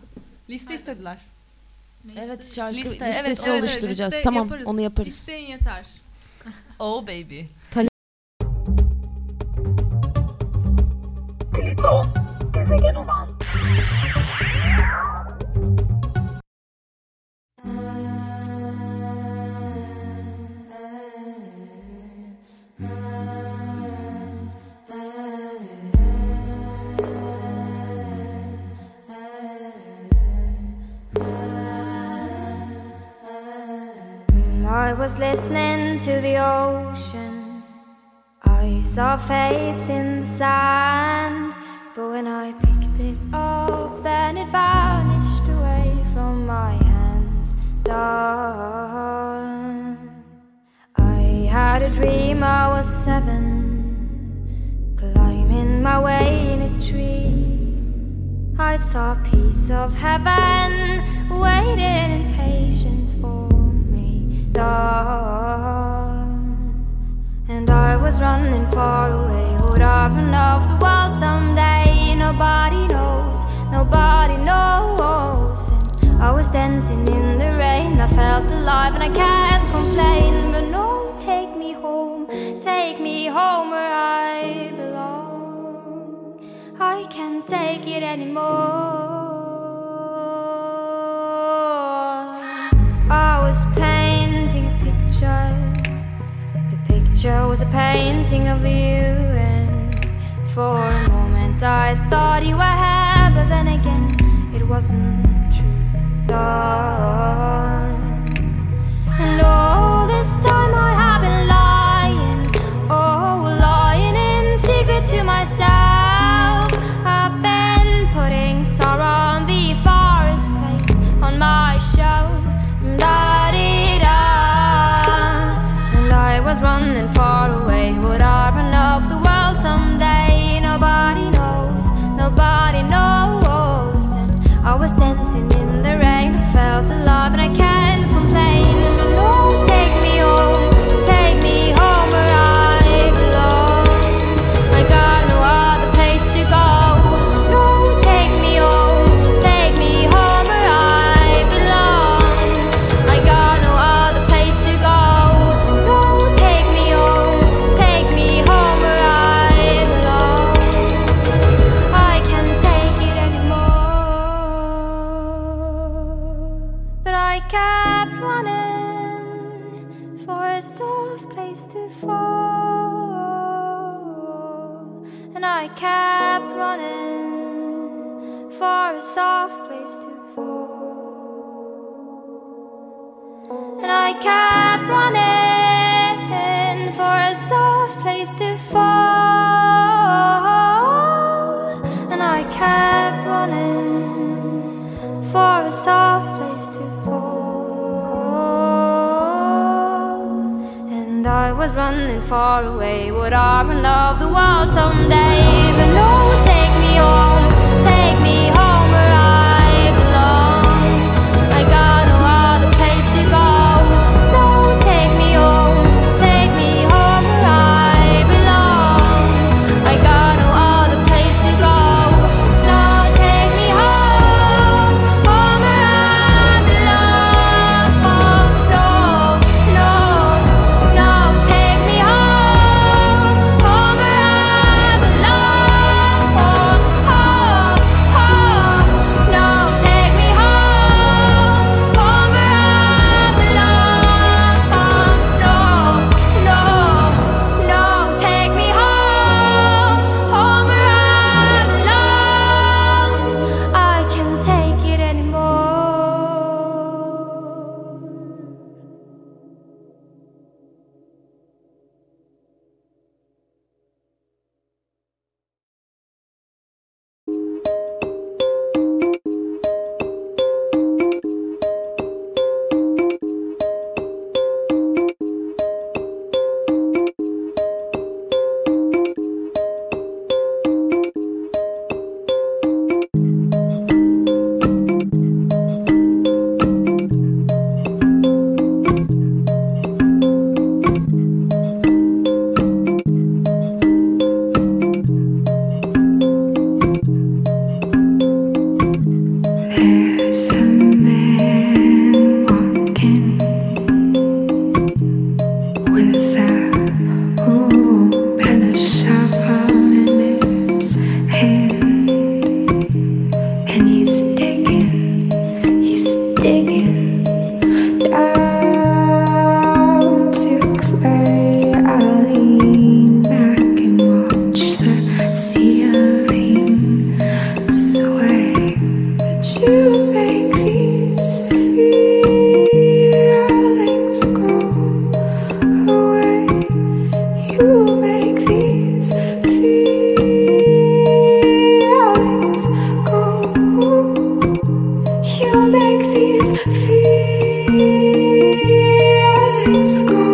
Liste istediler. Evet şarkı Liste, listesi evet, evet, oluşturacağız. liste tamam yaparız. onu yaparız. İsteyin yeter. Oh baby. Was listening to the ocean. I saw a face in the sand. But when I picked it up, then it vanished away from my hands. I had a dream I was seven, climbing my way in a tree. I saw a piece of heaven waiting impatient for me. And I was running far away. Would I run off the wall someday? Nobody knows, nobody knows. And I was dancing in the rain. I felt alive and I can't complain. But no, take me home, take me home where I belong. I can't take it anymore. I was painting picture was a painting of you, and for a moment I thought you were here, but then again it wasn't true. Dawn. And all this time I have been lying, oh, lying in secret to myself. for a soft place to fall. And I kept running for a soft place to fall. And I kept running for a soft place to fall. And I was running far away. Would I run love the world someday? But no take me on. Make these feelings. go.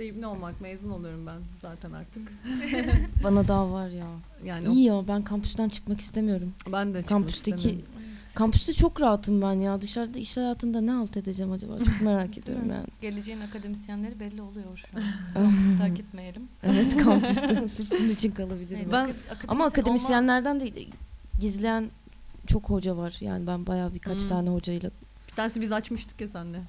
Kampüste ibne olmak mezun oluyorum ben zaten artık. [laughs] Bana daha var ya. Yani o- İyi ya ben kampüsten çıkmak istemiyorum. ben de çıkmak Kampüsteki istemiyorum. kampüste çok rahatım ben ya. Dışarıda iş hayatında ne halt edeceğim acaba? Çok merak [laughs] ediyorum yani. Geleceğin akademisyenleri belli oluyor şu an. [laughs] Terk etmeyelim. Evet kampüste sırf bunun için kalabilirim. Evet, Ben- aka- Ama akademisyen akademisyenlerden de gizleyen çok hoca var. Yani ben bayağı birkaç Hmm. tane hocayla. Bir tanesi biz açmıştık ya senle.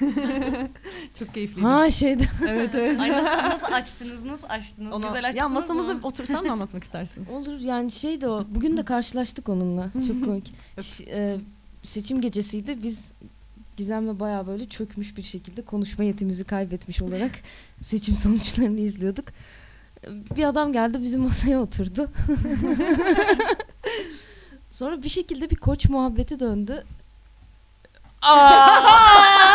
[laughs] Çok keyifliydi. Ha şeyde Evet evet. Ay nasıl, nasıl açtınız, nasıl açtınız? Ona- Güzel açtınız ya masamıza mı? otursan mı anlatmak istersin? [laughs] olur yani şey de o. Bugün de karşılaştık onunla. Çok [laughs] komik. Ş- e, seçim gecesiydi. Biz Gizem'le bayağı böyle çökmüş bir şekilde konuşma yetimizi kaybetmiş olarak seçim sonuçlarını izliyorduk. Bir adam geldi bizim masaya oturdu. Sonra bir şekilde bir koç muhabbeti döndü. Aa,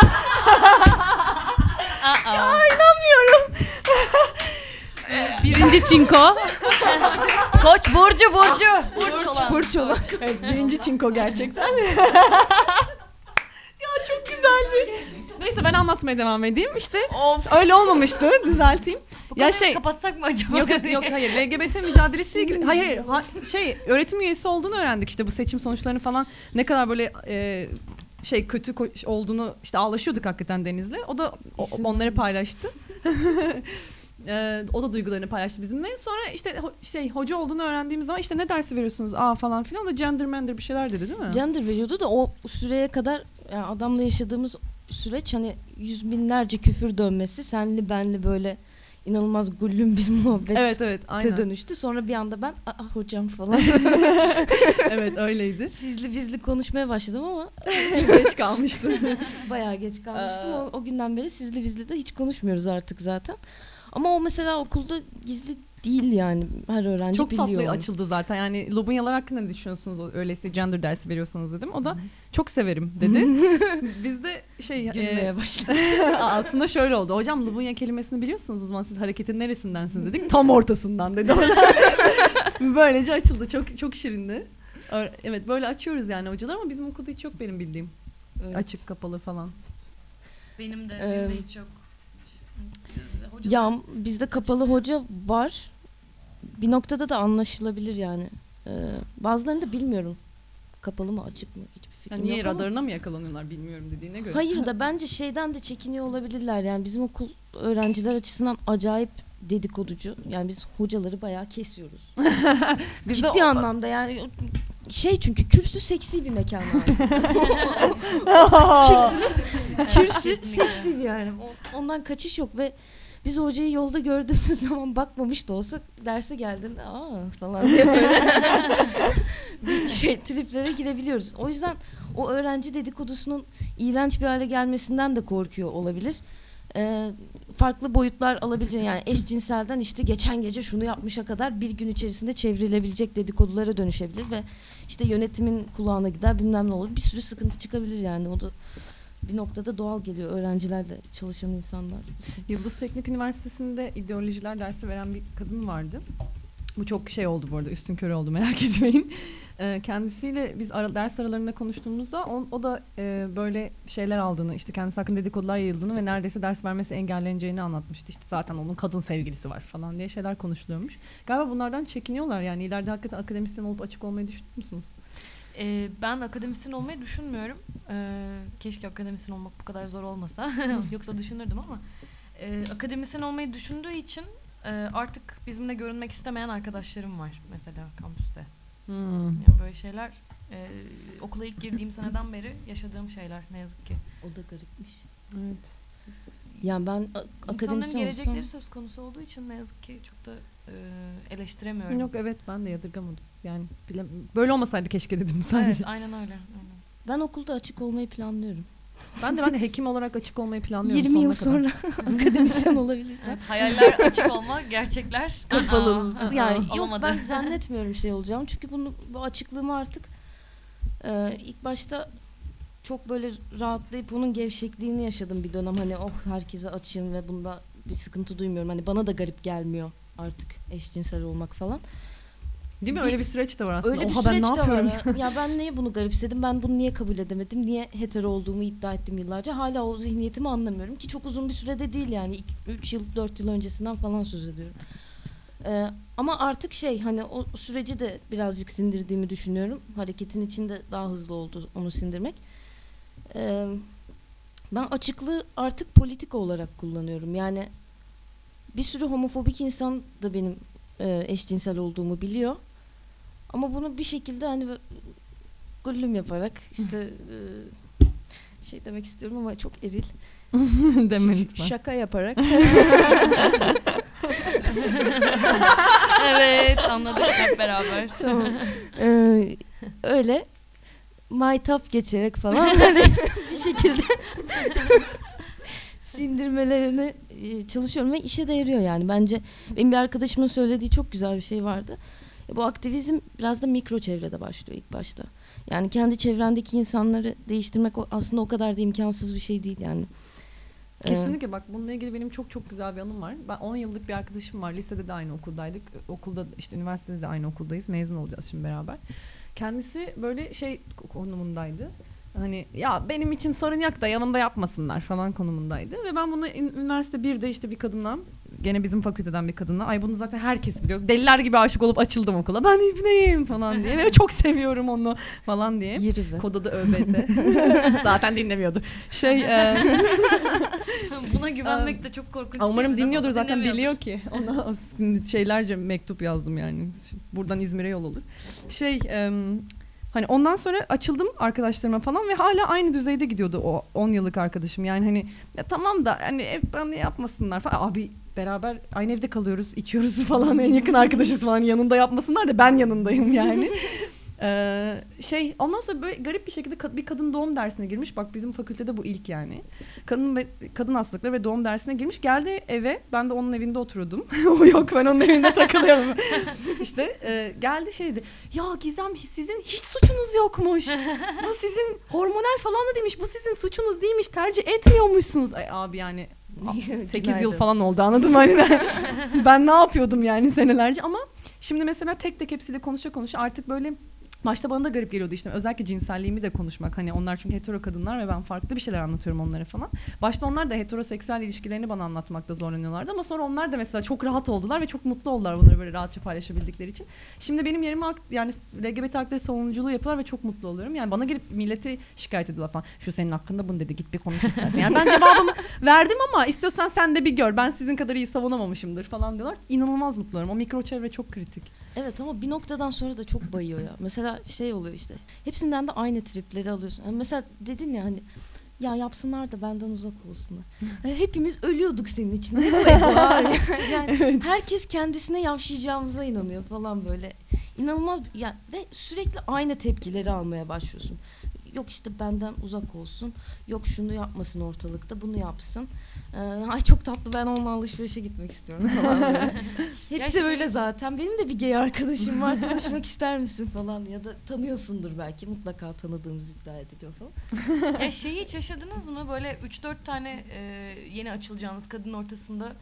Birinci çinko. Koç Burcu Burcu. Burç olan. Burç olan. Evet, birinci çinko gerçekten. ya çok güzeldi. Neyse ben anlatmaya devam edeyim. İşte öyle olmamıştı. Düzelteyim. Bu Ya şey- kapatsak mı acaba? yok yok, hayır LGBT mücadelesiyle ilgili hayır hayır ha- şey öğretim üyesi olduğunu öğrendik işte bu seçim sonuçlarını falan ne kadar böyle e, şey kötü olduğunu işte ağlaşıyorduk hakikaten Deniz'le. O da o- onları paylaştı. [laughs] E, o da duygularını paylaştı bizimle. Sonra işte ho- şey hoca olduğunu öğrendiğimiz zaman işte ne dersi veriyorsunuz aa falan filan o da gender mender bir şeyler dedi değil mi? Gender veriyordu da o süreye kadar yani adamla yaşadığımız süreç hani yüz binlerce küfür dönmesi senli benli böyle inanılmaz gullüm bir muhabbete evet evet aynen. dönüştü. Sonra bir anda ben aa hocam falan [laughs] evet öyleydi. sizli bizli konuşmaya başladım ama [laughs] Çok geç kalmıştı. [laughs] bayağı geç kalmıştım. O, o günden beri sizli bizli de hiç konuşmuyoruz artık zaten. Ama o mesela okulda gizli değil yani her öğrenci Çok biliyor. tatlı onu. açıldı zaten. Yani Lubunyalar hakkında ne düşünüyorsunuz? Öyleyse gender dersi veriyorsanız dedim. O da çok severim dedi. [laughs] Biz de şey e, Gülmeye başladı. [laughs] aslında şöyle oldu. Hocam Lubunya kelimesini biliyorsunuz o zaman siz hareketin neresindensiniz dedik. Tam ortasından dedi. [laughs] Böylece açıldı. Çok çok şirindi. Evet böyle açıyoruz yani hocalar ama bizim okulda hiç yok benim bildiğim. Evet. Açık kapalı falan. Benim de, Ee, benim de hiç yok. Hocalar- Ya bizde kapalı hoca var. Bir noktada da anlaşılabilir yani. Ee, bazılarını da bilmiyorum. Kapalı mı açık mı hiçbir fikrim Yani niye yok ama- radarına mı yakalanıyorlar bilmiyorum dediğine göre. Hayır da [laughs] bence şeyden de çekiniyor olabilirler. Yani bizim okul öğrenciler açısından acayip dedikoducu. Yani biz hocaları bayağı kesiyoruz. [laughs] Biz de Ciddi o- anlamda yani şey çünkü kürsü seksi bir mekan abi. Kürsünün [laughs] kürsü Kesinlikle. seksi bir yani. Ondan kaçış yok ve biz hocayı yolda gördüğümüz [laughs] zaman bakmamış da olsa derse geldiğinde aa falan diye böyle [laughs] bir şey triplere girebiliyoruz. O yüzden o öğrenci dedikodusunun iğrenç bir hale gelmesinden de korkuyor olabilir. Ee, farklı boyutlar alabileceğin yani eşcinselden işte geçen gece şunu yapmışa kadar bir gün içerisinde çevrilebilecek dedikodulara dönüşebilir ve işte yönetimin kulağına gider bilmem ne olur bir sürü sıkıntı çıkabilir yani o da bir noktada doğal geliyor öğrencilerle çalışan insanlar. Yıldız Teknik Üniversitesi'nde ideolojiler dersi veren bir kadın vardı. Bu çok şey oldu bu arada üstün körü oldu merak [laughs] etmeyin. Ee, kendisiyle biz ara, ders aralarında konuştuğumuzda o, o da e, böyle şeyler aldığını işte kendisi hakkında dedikodular yayıldığını ve neredeyse ders vermesi engelleneceğini anlatmıştı. İşte zaten onun kadın sevgilisi var falan diye şeyler konuşuluyormuş. Galiba bunlardan çekiniyorlar yani ileride hakikaten akademisyen olup açık olmayı düşünüyor musunuz? Ee, ben akademisyen olmayı düşünmüyorum. Ee, keşke akademisyen olmak bu kadar zor olmasa. [laughs] Yoksa düşünürdüm ama. Ee, akademisyen olmayı düşündüğü için e, artık bizimle görünmek istemeyen arkadaşlarım var mesela kampüste. Yani böyle şeyler e, okula ilk girdiğim seneden beri yaşadığım şeyler ne yazık ki. O da garipmiş. Evet. Yani ben a- İnsanların akademisyen gelecekleri olsam söz konusu olduğu için ne yazık ki çok da e, eleştiremiyorum. Yok evet ben de yadırgamadım. Yani bilem böyle olmasaydı keşke dedim sadece. Evet, aynen öyle. Aynen. ben okulda açık olmayı planlıyorum. Ben de ben de [laughs] hekim olarak açık olmayı planlıyorum 20 yıl sonra [laughs] akademisyen olabilirsem. Evet, hayaller açık olma, gerçekler [laughs] kapalı. Yani yok olamadı. ben zannetmiyorum şey olacağım. Çünkü bunu bu açıklığımı artık e, ilk başta çok böyle rahatlayıp onun gevşekliğini yaşadım bir dönem. Hani oh herkese açayım ve bunda bir sıkıntı duymuyorum. Hani bana da garip gelmiyor artık eşcinsel olmak falan. Değil mi? Bir- Öyle bir süreç de var aslında. Öyle bir Oha, ben süreç ne de var. ya ben niye bunu garipsedim? Ben bunu niye kabul edemedim? Niye hetero olduğumu iddia ettim yıllarca? Hala o zihniyetimi anlamıyorum ki çok uzun bir sürede değil yani 3 yıl 4 yıl öncesinden falan söz ediyorum. Ee, ama artık şey hani o süreci de birazcık sindirdiğimi düşünüyorum. Hareketin içinde daha hızlı oldu onu sindirmek. Ee, ben açıklığı artık politika olarak kullanıyorum. Yani bir sürü homofobik insan da benim e, eşcinsel olduğumu biliyor. Ama bunu bir şekilde hani güllüm yaparak işte [laughs] e, şey demek istiyorum ama çok eril. [laughs] Deme lütfen. Şaka yaparak [laughs] evet anladık hep beraber. tamam. Ee, öyle maytap geçerek falan hani bir şekilde sindirmelerini e, çalışıyorum ve işe de yarıyor yani. Bence benim bir arkadaşımın söylediği çok güzel bir şey vardı. E, Bu aktivizm biraz da mikro çevrede başlıyor ilk başta. Yani kendi çevrendeki insanları değiştirmek aslında o kadar da imkansız bir şey değil yani. Ee, Kesinlikle bak bununla ilgili benim çok çok güzel bir anım var. Ben 10 yıllık bir arkadaşım var. Lisede de aynı okuldaydık. Okulda işte üniversitede de aynı okuldayız. Mezun olacağız şimdi beraber. Kendisi böyle şey konumundaydı. Hani ya benim için sorun yok da yanımda yapmasınlar falan konumundaydı. Ve ben bunu ün- üniversite 1'de işte bir kadınla gene bizim fakülteden bir kadınla ay bunu zaten herkes biliyor. Deliler gibi aşık olup açıldım okula. Ben İbneyim falan diye ve çok seviyorum onu falan diye. Yürü be. Kod adı ÖBT. [laughs] zaten dinlemiyordu. Şey e, [laughs] Buna güvenmek de çok korkunç. Umarım değil mi? dinliyordur Nasıl zaten dinlemiyordur? biliyor ki. Ona şeylerce mektup yazdım yani. Buradan İzmir'e yol olur. Şey em, hani ondan sonra açıldım arkadaşlarıma falan ve hala aynı düzeyde gidiyordu o 10 yıllık arkadaşım. Yani hani ya tamam da hani ev bana yapmasınlar falan. Abi beraber aynı evde kalıyoruz, içiyoruz [laughs] falan en yakın arkadaşız falan yanında yapmasınlar da ben yanındayım yani. [laughs] Ee, şey ondan sonra böyle garip bir şekilde kad- bir kadın doğum dersine girmiş. Bak bizim fakültede bu ilk yani. Kadın ve kadın hastalıkları ve doğum dersine girmiş. Geldi eve. Ben de onun evinde oturuyordum. [laughs] o yok ben onun evinde takılıyorum. [laughs] işte e, geldi şeydi. Ya Gizem sizin hiç suçunuz yokmuş. bu sizin hormonal falan da demiş. Bu sizin suçunuz değilmiş. Tercih etmiyormuşsunuz. Ay abi yani 8 [laughs] yıl falan oldu anladın mı? Hani ben, ben ne yapıyordum yani senelerce ama şimdi mesela tek tek hepsiyle konuşa konuşa artık böyle Başta bana da garip geliyordu işte özellikle cinselliğimi de konuşmak hani onlar çünkü hetero kadınlar ve ben farklı bir şeyler anlatıyorum onlara falan. Başta onlar da heteroseksüel ilişkilerini bana anlatmakta zorlanıyorlardı ama sonra onlar da mesela çok rahat oldular ve çok mutlu oldular bunları böyle rahatça paylaşabildikleri için. Şimdi benim yerime yani LGBT hakları savunuculuğu yapıyorlar ve çok mutlu oluyorum. Yani bana gelip milleti şikayet ediyorlar falan. Şu senin hakkında bunu dedi git bir konuş istersen. Yani ben cevabımı [laughs] verdim ama istiyorsan sen de bir gör. Ben sizin kadar iyi savunamamışımdır falan diyorlar. İnanılmaz mutlu oluyorum. O mikro çevre çok kritik. Evet ama bir noktadan sonra da çok bayıyor ya. Mesela şey oluyor işte. Hepsinden de aynı tripleri alıyorsun. Yani mesela dedin ya hani ya yapsınlar da benden uzak olsunlar. Yani [laughs] hepimiz ölüyorduk senin için. [laughs] Ne bu ego abi? [laughs] Yani herkes kendisine yavşayacağımıza inanıyor falan böyle. İnanılmaz bir- ya ve sürekli aynı tepkileri almaya başlıyorsun. Yok işte benden uzak olsun. Yok şunu yapmasın ortalıkta, bunu yapsın. Ee, ay çok tatlı ben onunla alışverişe gitmek istiyorum falan böyle. [laughs] Hepsi şey- öyle zaten. Benim de bir gay arkadaşım var. Tanışmak ister misin falan ya da tanıyorsundur belki. Mutlaka tanıdığımız iddia ediliyor falan. [laughs] ya şeyi hiç yaşadınız mı? Böyle 3-4 tane e, yeni açılacağınız kadın ortasında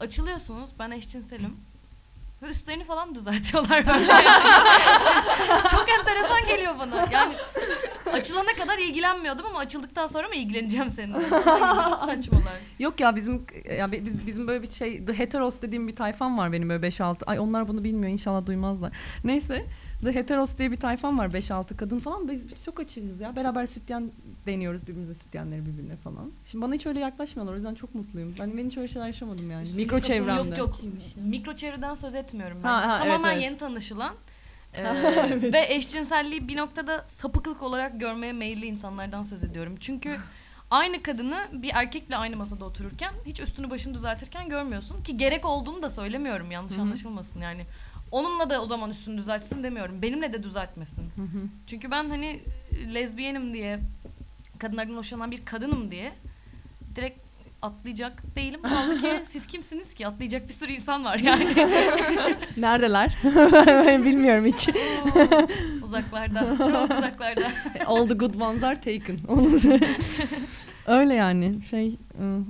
açılıyorsunuz. Ben eşcinselim. Ve üstlerini falan düzeltiyorlar böyle. [laughs] Çok enteresan geliyor bana. Yani açılana kadar ilgilenmiyordum ama açıldıktan sonra mı ilgileneceğim seninle? Çok saçmalar. Yok ya bizim ya bi- biz, bizim böyle bir şey The Heteros dediğim bir tayfam var benim böyle 5-6. Ay onlar bunu bilmiyor inşallah duymazlar. Neyse The Heteros diye bir tayfam var 5-6 kadın falan. Biz, biz çok açığız ya. Beraber sütyen deniyoruz birbirimize sütyenleri birbirine falan. Şimdi bana hiç öyle yaklaşmıyorlar o yüzden çok mutluyum. Ben, ben hiç öyle şeyler yaşamadım yani. Mikro çevremde. Yok yok. Mikro çevreden söz etmiyorum ben. Ha, ha, Tamamen evet, evet. yeni tanışılan [laughs] e, ve eşcinselliği bir noktada sapıklık olarak görmeye meyilli insanlardan söz ediyorum. Çünkü [laughs] aynı kadını bir erkekle aynı masada otururken hiç üstünü başını düzeltirken görmüyorsun ki gerek olduğunu da söylemiyorum yanlış Hı hı. anlaşılmasın yani. Onunla da o zaman üstünü düzeltsin demiyorum. Benimle de düzeltmesin. Hı hı. Çünkü ben hani lezbiyenim diye kadınlardan hoşlanan bir kadınım diye direkt atlayacak değilim. Kaldı ki [laughs] siz kimsiniz ki? Atlayacak bir sürü insan var yani. [laughs] Neredeler? [laughs] Ben Bilmiyorum hiç. Oo, uzaklarda, çok uzaklarda. All the good ones are taken. Öyle yani şey ı,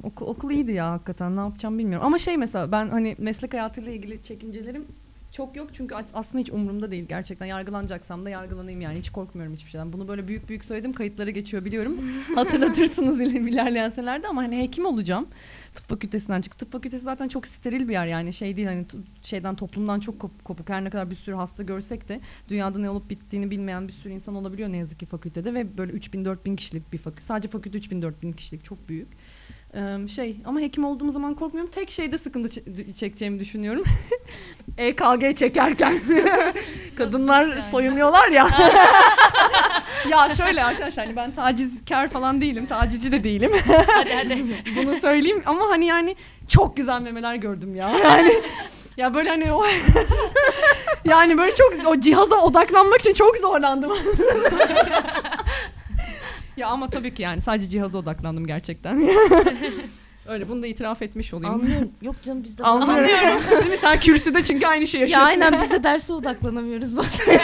okul, okul iyiydi ya hakikaten ne yapacağım bilmiyorum. Ama şey mesela ben hani meslek hayatıyla ilgili çekincelerim çok yok çünkü as- aslında hiç umurumda değil gerçekten. Yargılanacaksam da yargılanayım yani hiç korkmuyorum hiçbir şeyden. Bunu böyle büyük büyük söyledim kayıtlara geçiyor biliyorum. [laughs] Hatırlatırsınız iler- ilerleyen senelerde ama hani hekim olacağım. Tıp fakültesinden çık. Tıp fakültesi zaten çok steril bir yer yani şey değil hani şeyden toplumdan çok kop- kopuk. Her ne kadar bir sürü hasta görsek de dünyada ne olup bittiğini bilmeyen bir sürü insan olabiliyor ne yazık ki fakültede ve böyle 3000-4000 kişilik bir fakülte. Sadece fakülte 3000-4000 kişilik çok büyük. Şey ama hekim olduğum zaman korkmuyorum. Tek şeyde sıkıntı çekeceğimi düşünüyorum. [laughs] EKG çekerken [laughs] kadınlar yani? soyunuyorlar ya. [laughs] ya şöyle arkadaşlar hani ben tacizkar falan değilim. Tacizci de değilim. hadi hadi. Bunu söyleyeyim ama hani yani çok güzel memeler gördüm ya. Yani ya böyle hani o yani böyle çok o cihaza odaklanmak için çok zorlandım. Ya ama tabii ki yani sadece cihaza odaklandım gerçekten. [laughs] Öyle bunu da itiraf etmiş olayım. Anlıyorum. Yok canım biz de Anlıyorum. [laughs] Değil mi? Sen kürsüde çünkü aynı şeyi Ya yaşıyorsun. aynen biz de derse odaklanamıyoruz bazen. [laughs]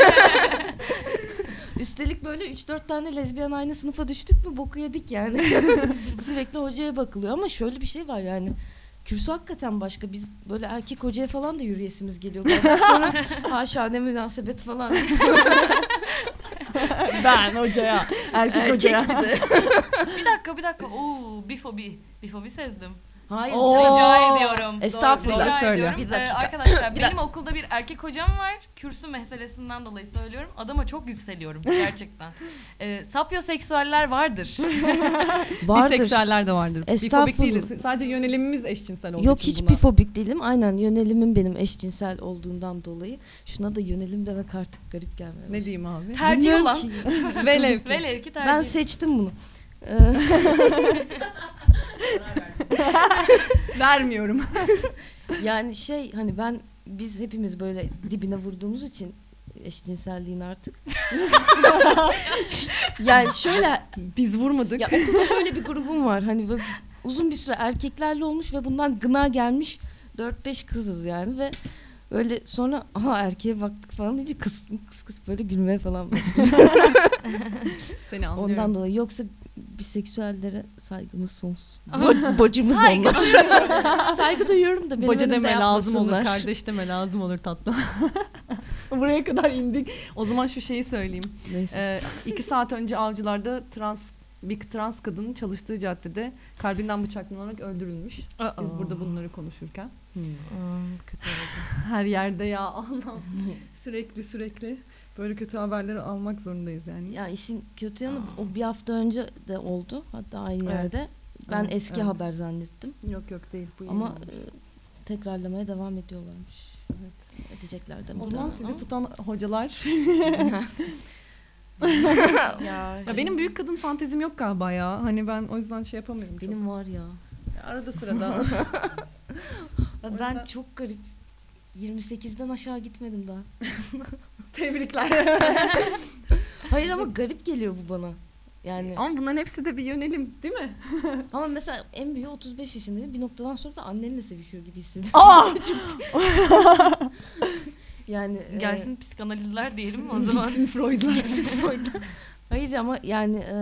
Üstelik böyle 3-4 tane lezbiyen aynı sınıfa düştük mü boku yedik yani. Sürekli hocaya bakılıyor ama şöyle bir şey var yani. Kürsü hakikaten başka. Biz böyle erkek hocaya falan da yürüyesimiz geliyor. bazen. Sonra haşa ne münasebet falan [laughs] ben hocaya, erkek, erkek hocaya. bir de. [laughs] bir dakika bir dakika. Oo bifobi. Bifobi sezdim. Hayır Oo. canım. Rica ediyorum. Estağfurullah. Rica Söyle. ediyorum. Bir Ee, dakika. arkadaşlar Bir benim okulda bir erkek hocam var. Kürsü meselesinden dolayı söylüyorum. Adama çok yükseliyorum gerçekten. [laughs] Ee, sapyoseksüeller vardır. [laughs] Vardır. Biseksüeller de vardır. Bifobik Estağfurullah. değiliz. Sadece yönelimimiz eşcinsel olduğu Yok için hiç buna. bifobik değilim. Aynen yönelimim benim eşcinsel olduğundan dolayı. Şuna da yönelim demek artık garip gelmeye Ne başladı. diyeyim abi? Tercih Bilmiyorum olan. ki. Velev ki. [laughs] Velev ki tercih. Ben seçtim bunu. Ee, Vermiyorum. [laughs] yani şey hani ben biz hepimiz böyle dibine vurduğumuz için eşcinselliğin artık. [laughs] yani şöyle Biz vurmadık. ya okulda şöyle bir grubum var. Hani böyle uzun bir süre erkeklerle olmuş ve bundan gına gelmiş 4-5 kızız yani ve Öyle sonra aha erkeğe baktık falan deyince kıs kıs kıs böyle gülmeye falan başlıyor. [laughs] Seni anlıyorum. Ondan dolayı yoksa biseksüellere saygımız sonsuz. [laughs] Bo- bacımız Saygı onlar. Saygı duyuyorum da benim Baca önümde deme lazım olur, kardeş deme lazım olur tatlım. [laughs] Buraya kadar indik. O zaman şu şeyi söyleyeyim. Neyse. Ee, iki saat önce avcılarda trans bir trans kadının çalıştığı caddede kalbinden bıçaklanarak öldürülmüş. Biz burada bunları konuşurken. Hmm. Her yerde ya [laughs] Allah'ım. sürekli sürekli böyle kötü haberleri almak zorundayız yani. Ya işin kötü yanı o bir hafta önce de oldu. Hatta aynı Evet. yerde. Ben Evet, eski evet. haber zannettim. Yok yok değil bu yeni Ama e, tekrarlamaya devam ediyorlarmış. Evet. Edecekler de O zaman sizi tutan hocalar. [laughs] [laughs] Ya, ya benim büyük kadın fantezim yok galiba ya. Hani ben o yüzden şey yapamıyorum. çok. Benim var ya. Ya arada sırada. [laughs] Ben yüzden- çok garip. 28'den aşağı gitmedim daha. [laughs] Tebrikler. [laughs] Hayır ama garip geliyor bu bana. Yani Ama bunların hepsi de bir yönelim değil mi? [laughs] ama mesela en büyüğü 35 yaşındayım. Bir noktadan sonra da annenle sevişiyor gibi hissediyorum. Aa! yani e, Gelsin psikanalizler diyelim o zaman? Freud'lar. gitsin Freud'la. Hayır ama yani e,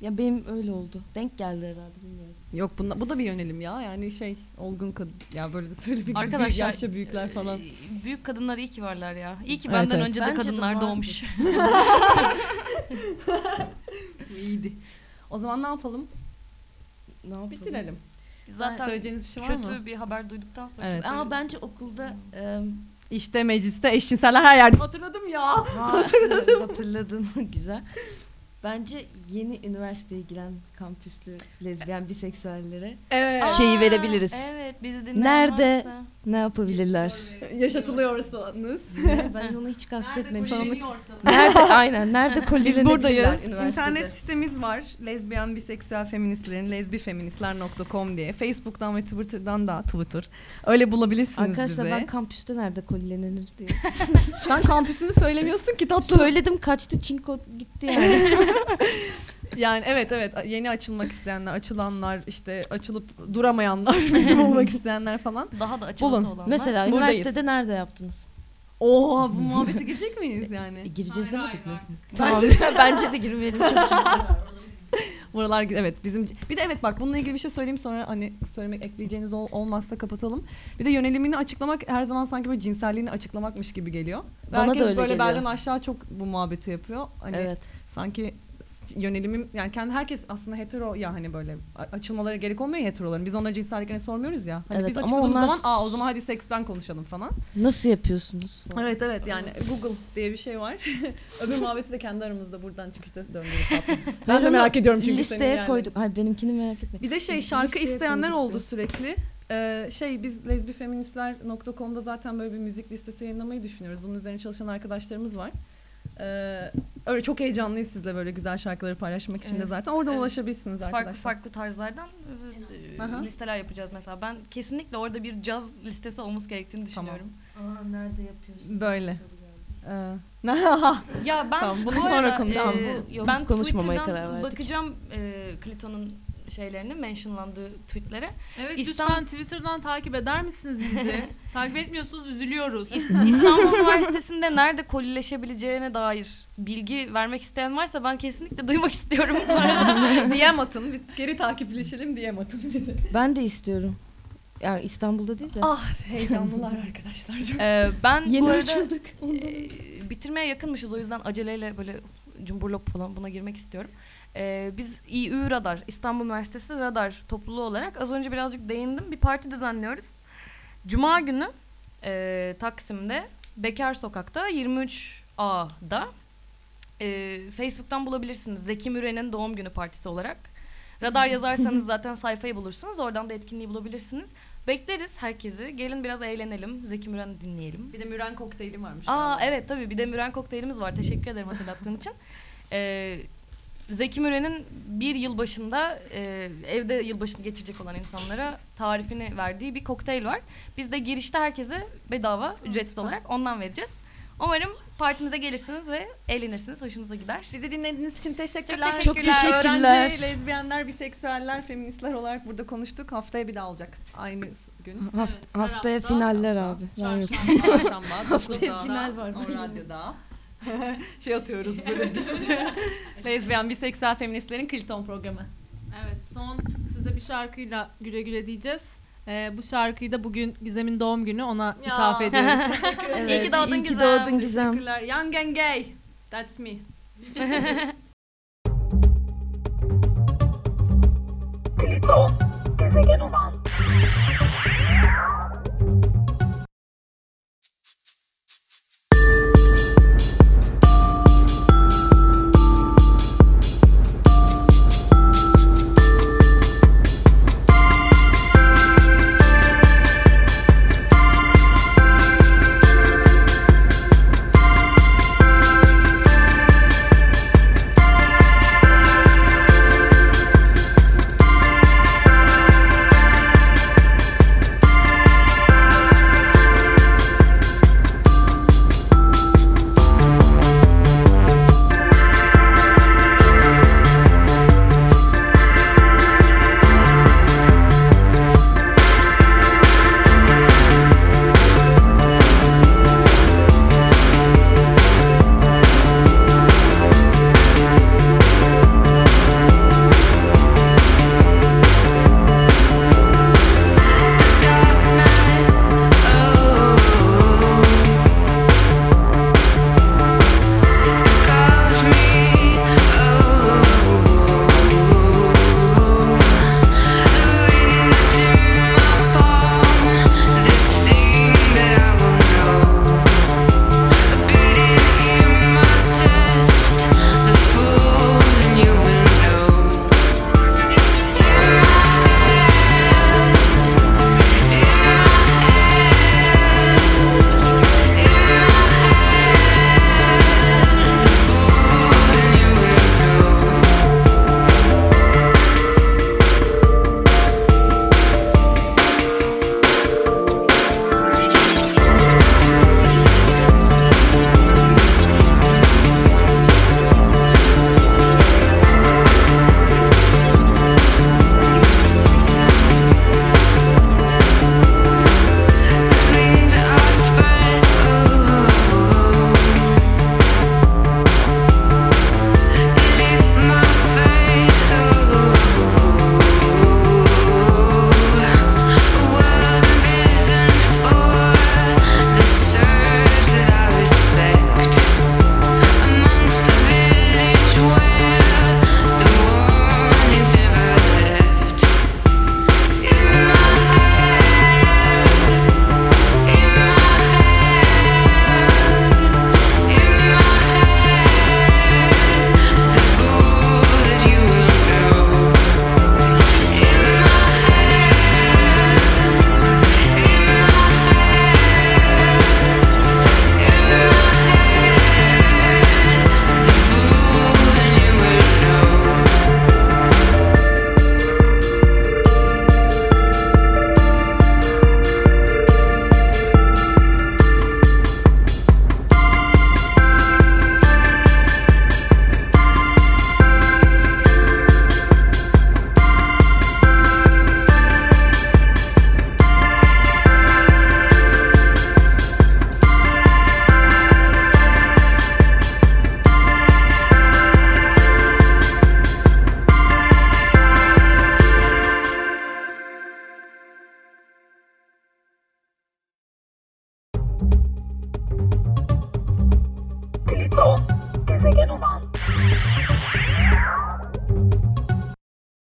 ya benim öyle oldu. Denk geldi herhalde bilmiyorum. Yok bunda, bu da bir yönelim ya. Yani şey olgun kadın. Ya böyle de söyle bir Arkadaşlar yaşça büyükler falan. e, Büyük kadınlar iyi ki varlar ya. İyi ki benden evet. önce de Bence de kadınlar vardır. doğmuş. [laughs] İyiydi. O zaman ne yapalım? Ne yapalım? Bitirelim. Zaten Söyleyeceğiniz bir şey var kötü mı? bir haber duyduktan sonra. Evet. Ama bence okulda e, İşte mecliste eşcinseller her yerde. Hatırladım ya. hatırladın. hatırladın. [laughs] Güzel. Bence yeni üniversiteye giren kampüslü lezbiyen biseksüellere Evet. şeyi verebiliriz. Evet bizi dinleyen Nerede? varsa. ne yapabilirler? Yaşatılıyorsanız. Ne, ben onu hiç kastetmemiştim. Nerede aynen nerede Biz buradayız. üniversitede? İnternet sitemiz var. Lezbiyen, biseksüel feministlerin lezbifeministler.com diye. Facebook'tan ve Twitter'dan da Twitter. Öyle bulabilirsiniz Arkadaşlar bizi. ben kampüste nerede kolilenenir diye. Sen kampüsünü söylemiyorsun ki tatlım. Söyledim kaçtı çinko gitti yani. [laughs] Yani evet evet yeni açılmak isteyenler, açılanlar, işte açılıp duramayanlar, [laughs] bizi bulmak isteyenler falan. Daha da açılması Bulun. olanlar. Mesela Buradayız. üniversitede nerede yaptınız? Oha bu [laughs] muhabbete girecek miyiz yani? E, gireceğiz Hayır, demedik mi? hayır, Tamam. [laughs] Bence de girmeyelim çok ciddi. Buralar evet bizim bir de evet bak bununla ilgili bir şey söyleyeyim sonra hani söylemek ekleyeceğiniz ol- olmazsa kapatalım. Bir de yönelimini açıklamak her zaman sanki böyle cinselliğini açıklamakmış gibi geliyor. Ve Bana da herkes öyle böyle geliyor. belden aşağı çok bu muhabbeti yapıyor. Hani Evet. sanki yönelimim yani kendi herkes aslında hetero ya hani böyle a- açılmaları gerek olmuyor heteroların. Biz onların cinselliklerini sormuyoruz ya. Hani Evet, biz açıkladığımız onlar- zaman aa o zaman hadi seksten konuşalım falan. Nasıl yapıyorsunuz? Evet evet yani Google diye bir şey var. [laughs] Öbür muhabbeti de kendi aramızda buradan çıkışta döndürürüz tatlım. [laughs] Ben, de merak ediyorum çünkü Listeye yani. koyduk. Hayır benimkini merak etme. Bir de şey şarkı Listeye isteyenler koyduk oldu diyor. sürekli. Ee, şey biz lezbifeministler.com'da zaten böyle bir müzik listesi yayınlamayı düşünüyoruz. Bunun üzerine çalışan arkadaşlarımız var. Ee, öyle çok heyecanlıyız sizle böyle güzel şarkıları paylaşmak için de zaten. Orada Evet. ulaşabilirsiniz Farklı arkadaşlar. farklı tarzlardan e, Aha. listeler yapacağız mesela. Ben kesinlikle orada bir caz listesi olması gerektiğini Tamam. düşünüyorum. Aa, nerede yapıyorsun? Böyle. Ee, [laughs] Ya ben Tamam, bunu bu sonra konuşalım. Tamam, e, bu- yok, ben konuşmamaya karar verdik. bakacağım e, Clito'nun şeylerini, mentionlandığı tweetlere. Evet İslam- lütfen Twitter'dan takip eder misiniz bizi? [laughs] takip etmiyorsunuz üzülüyoruz. İs- İstanbul Üniversitesi'nde nerede kolileşebileceğine dair bilgi vermek isteyen varsa ben kesinlikle duymak istiyorum bu arada. [laughs] DM atın. Biz geri takipleşelim DM atın bize. Ben de istiyorum. Yani İstanbul'da değil de. Ah heyecanlılar arkadaşlar. Çok. Ee, ben Yeni bu arada açıldık. e, bitirmeye yakınmışız o yüzden aceleyle böyle cumburlop falan buna girmek istiyorum. Ee, biz İÜ Radar, İstanbul Üniversitesi Radar topluluğu olarak az önce birazcık değindim. Bir parti düzenliyoruz. Cuma günü e, Taksim'de Bekar Sokak'ta 23A'da e, Facebook'tan bulabilirsiniz. Zeki Müren'in doğum günü partisi olarak. Radar yazarsanız [laughs] zaten sayfayı bulursunuz. Oradan da etkinliği bulabilirsiniz. Bekleriz herkesi. Gelin biraz eğlenelim. Zeki Müren'i dinleyelim. Bir de Müren kokteyli varmış. Aa galiba. evet tabii bir de Müren kokteylimiz var. Teşekkür ederim hatırlattığın için. [laughs] Ee, Zeki Müren'in bir yılbaşında e, evde yılbaşını geçirecek olan insanlara tarifini verdiği bir kokteyl var. Biz de girişte herkese bedava ücretsiz olarak ondan vereceğiz. Umarım partimize gelirsiniz ve eğlenirsiniz. Hoşunuza gider. Bizi dinlediğiniz için teşekkürler. Çok teşekkürler. teşekkürler. Öğrenci, lezbiyenler, biseksüeller, feministler olarak burada konuştuk. Haftaya bir daha olacak. Aynı gün. Haft- Evet, haftaya hafta- finaller abi. Ben yok. Çarşamba. Çarşamba. Haftaya 9'da final var. O radyoda. [laughs] şey atıyoruz böyle biz. Lezbiyen, [laughs] biseksüel feministlerin Kliton programı. Evet son size bir şarkıyla güle güle diyeceğiz. Ee, bu şarkıyı da bugün Gizem'in doğum günü ona ya. ithaf [laughs] ediyoruz. evet, iyi ki doğdun iyi ki Doğdun Gizem. Young and gay. That's me. Gliton, gezegen olan.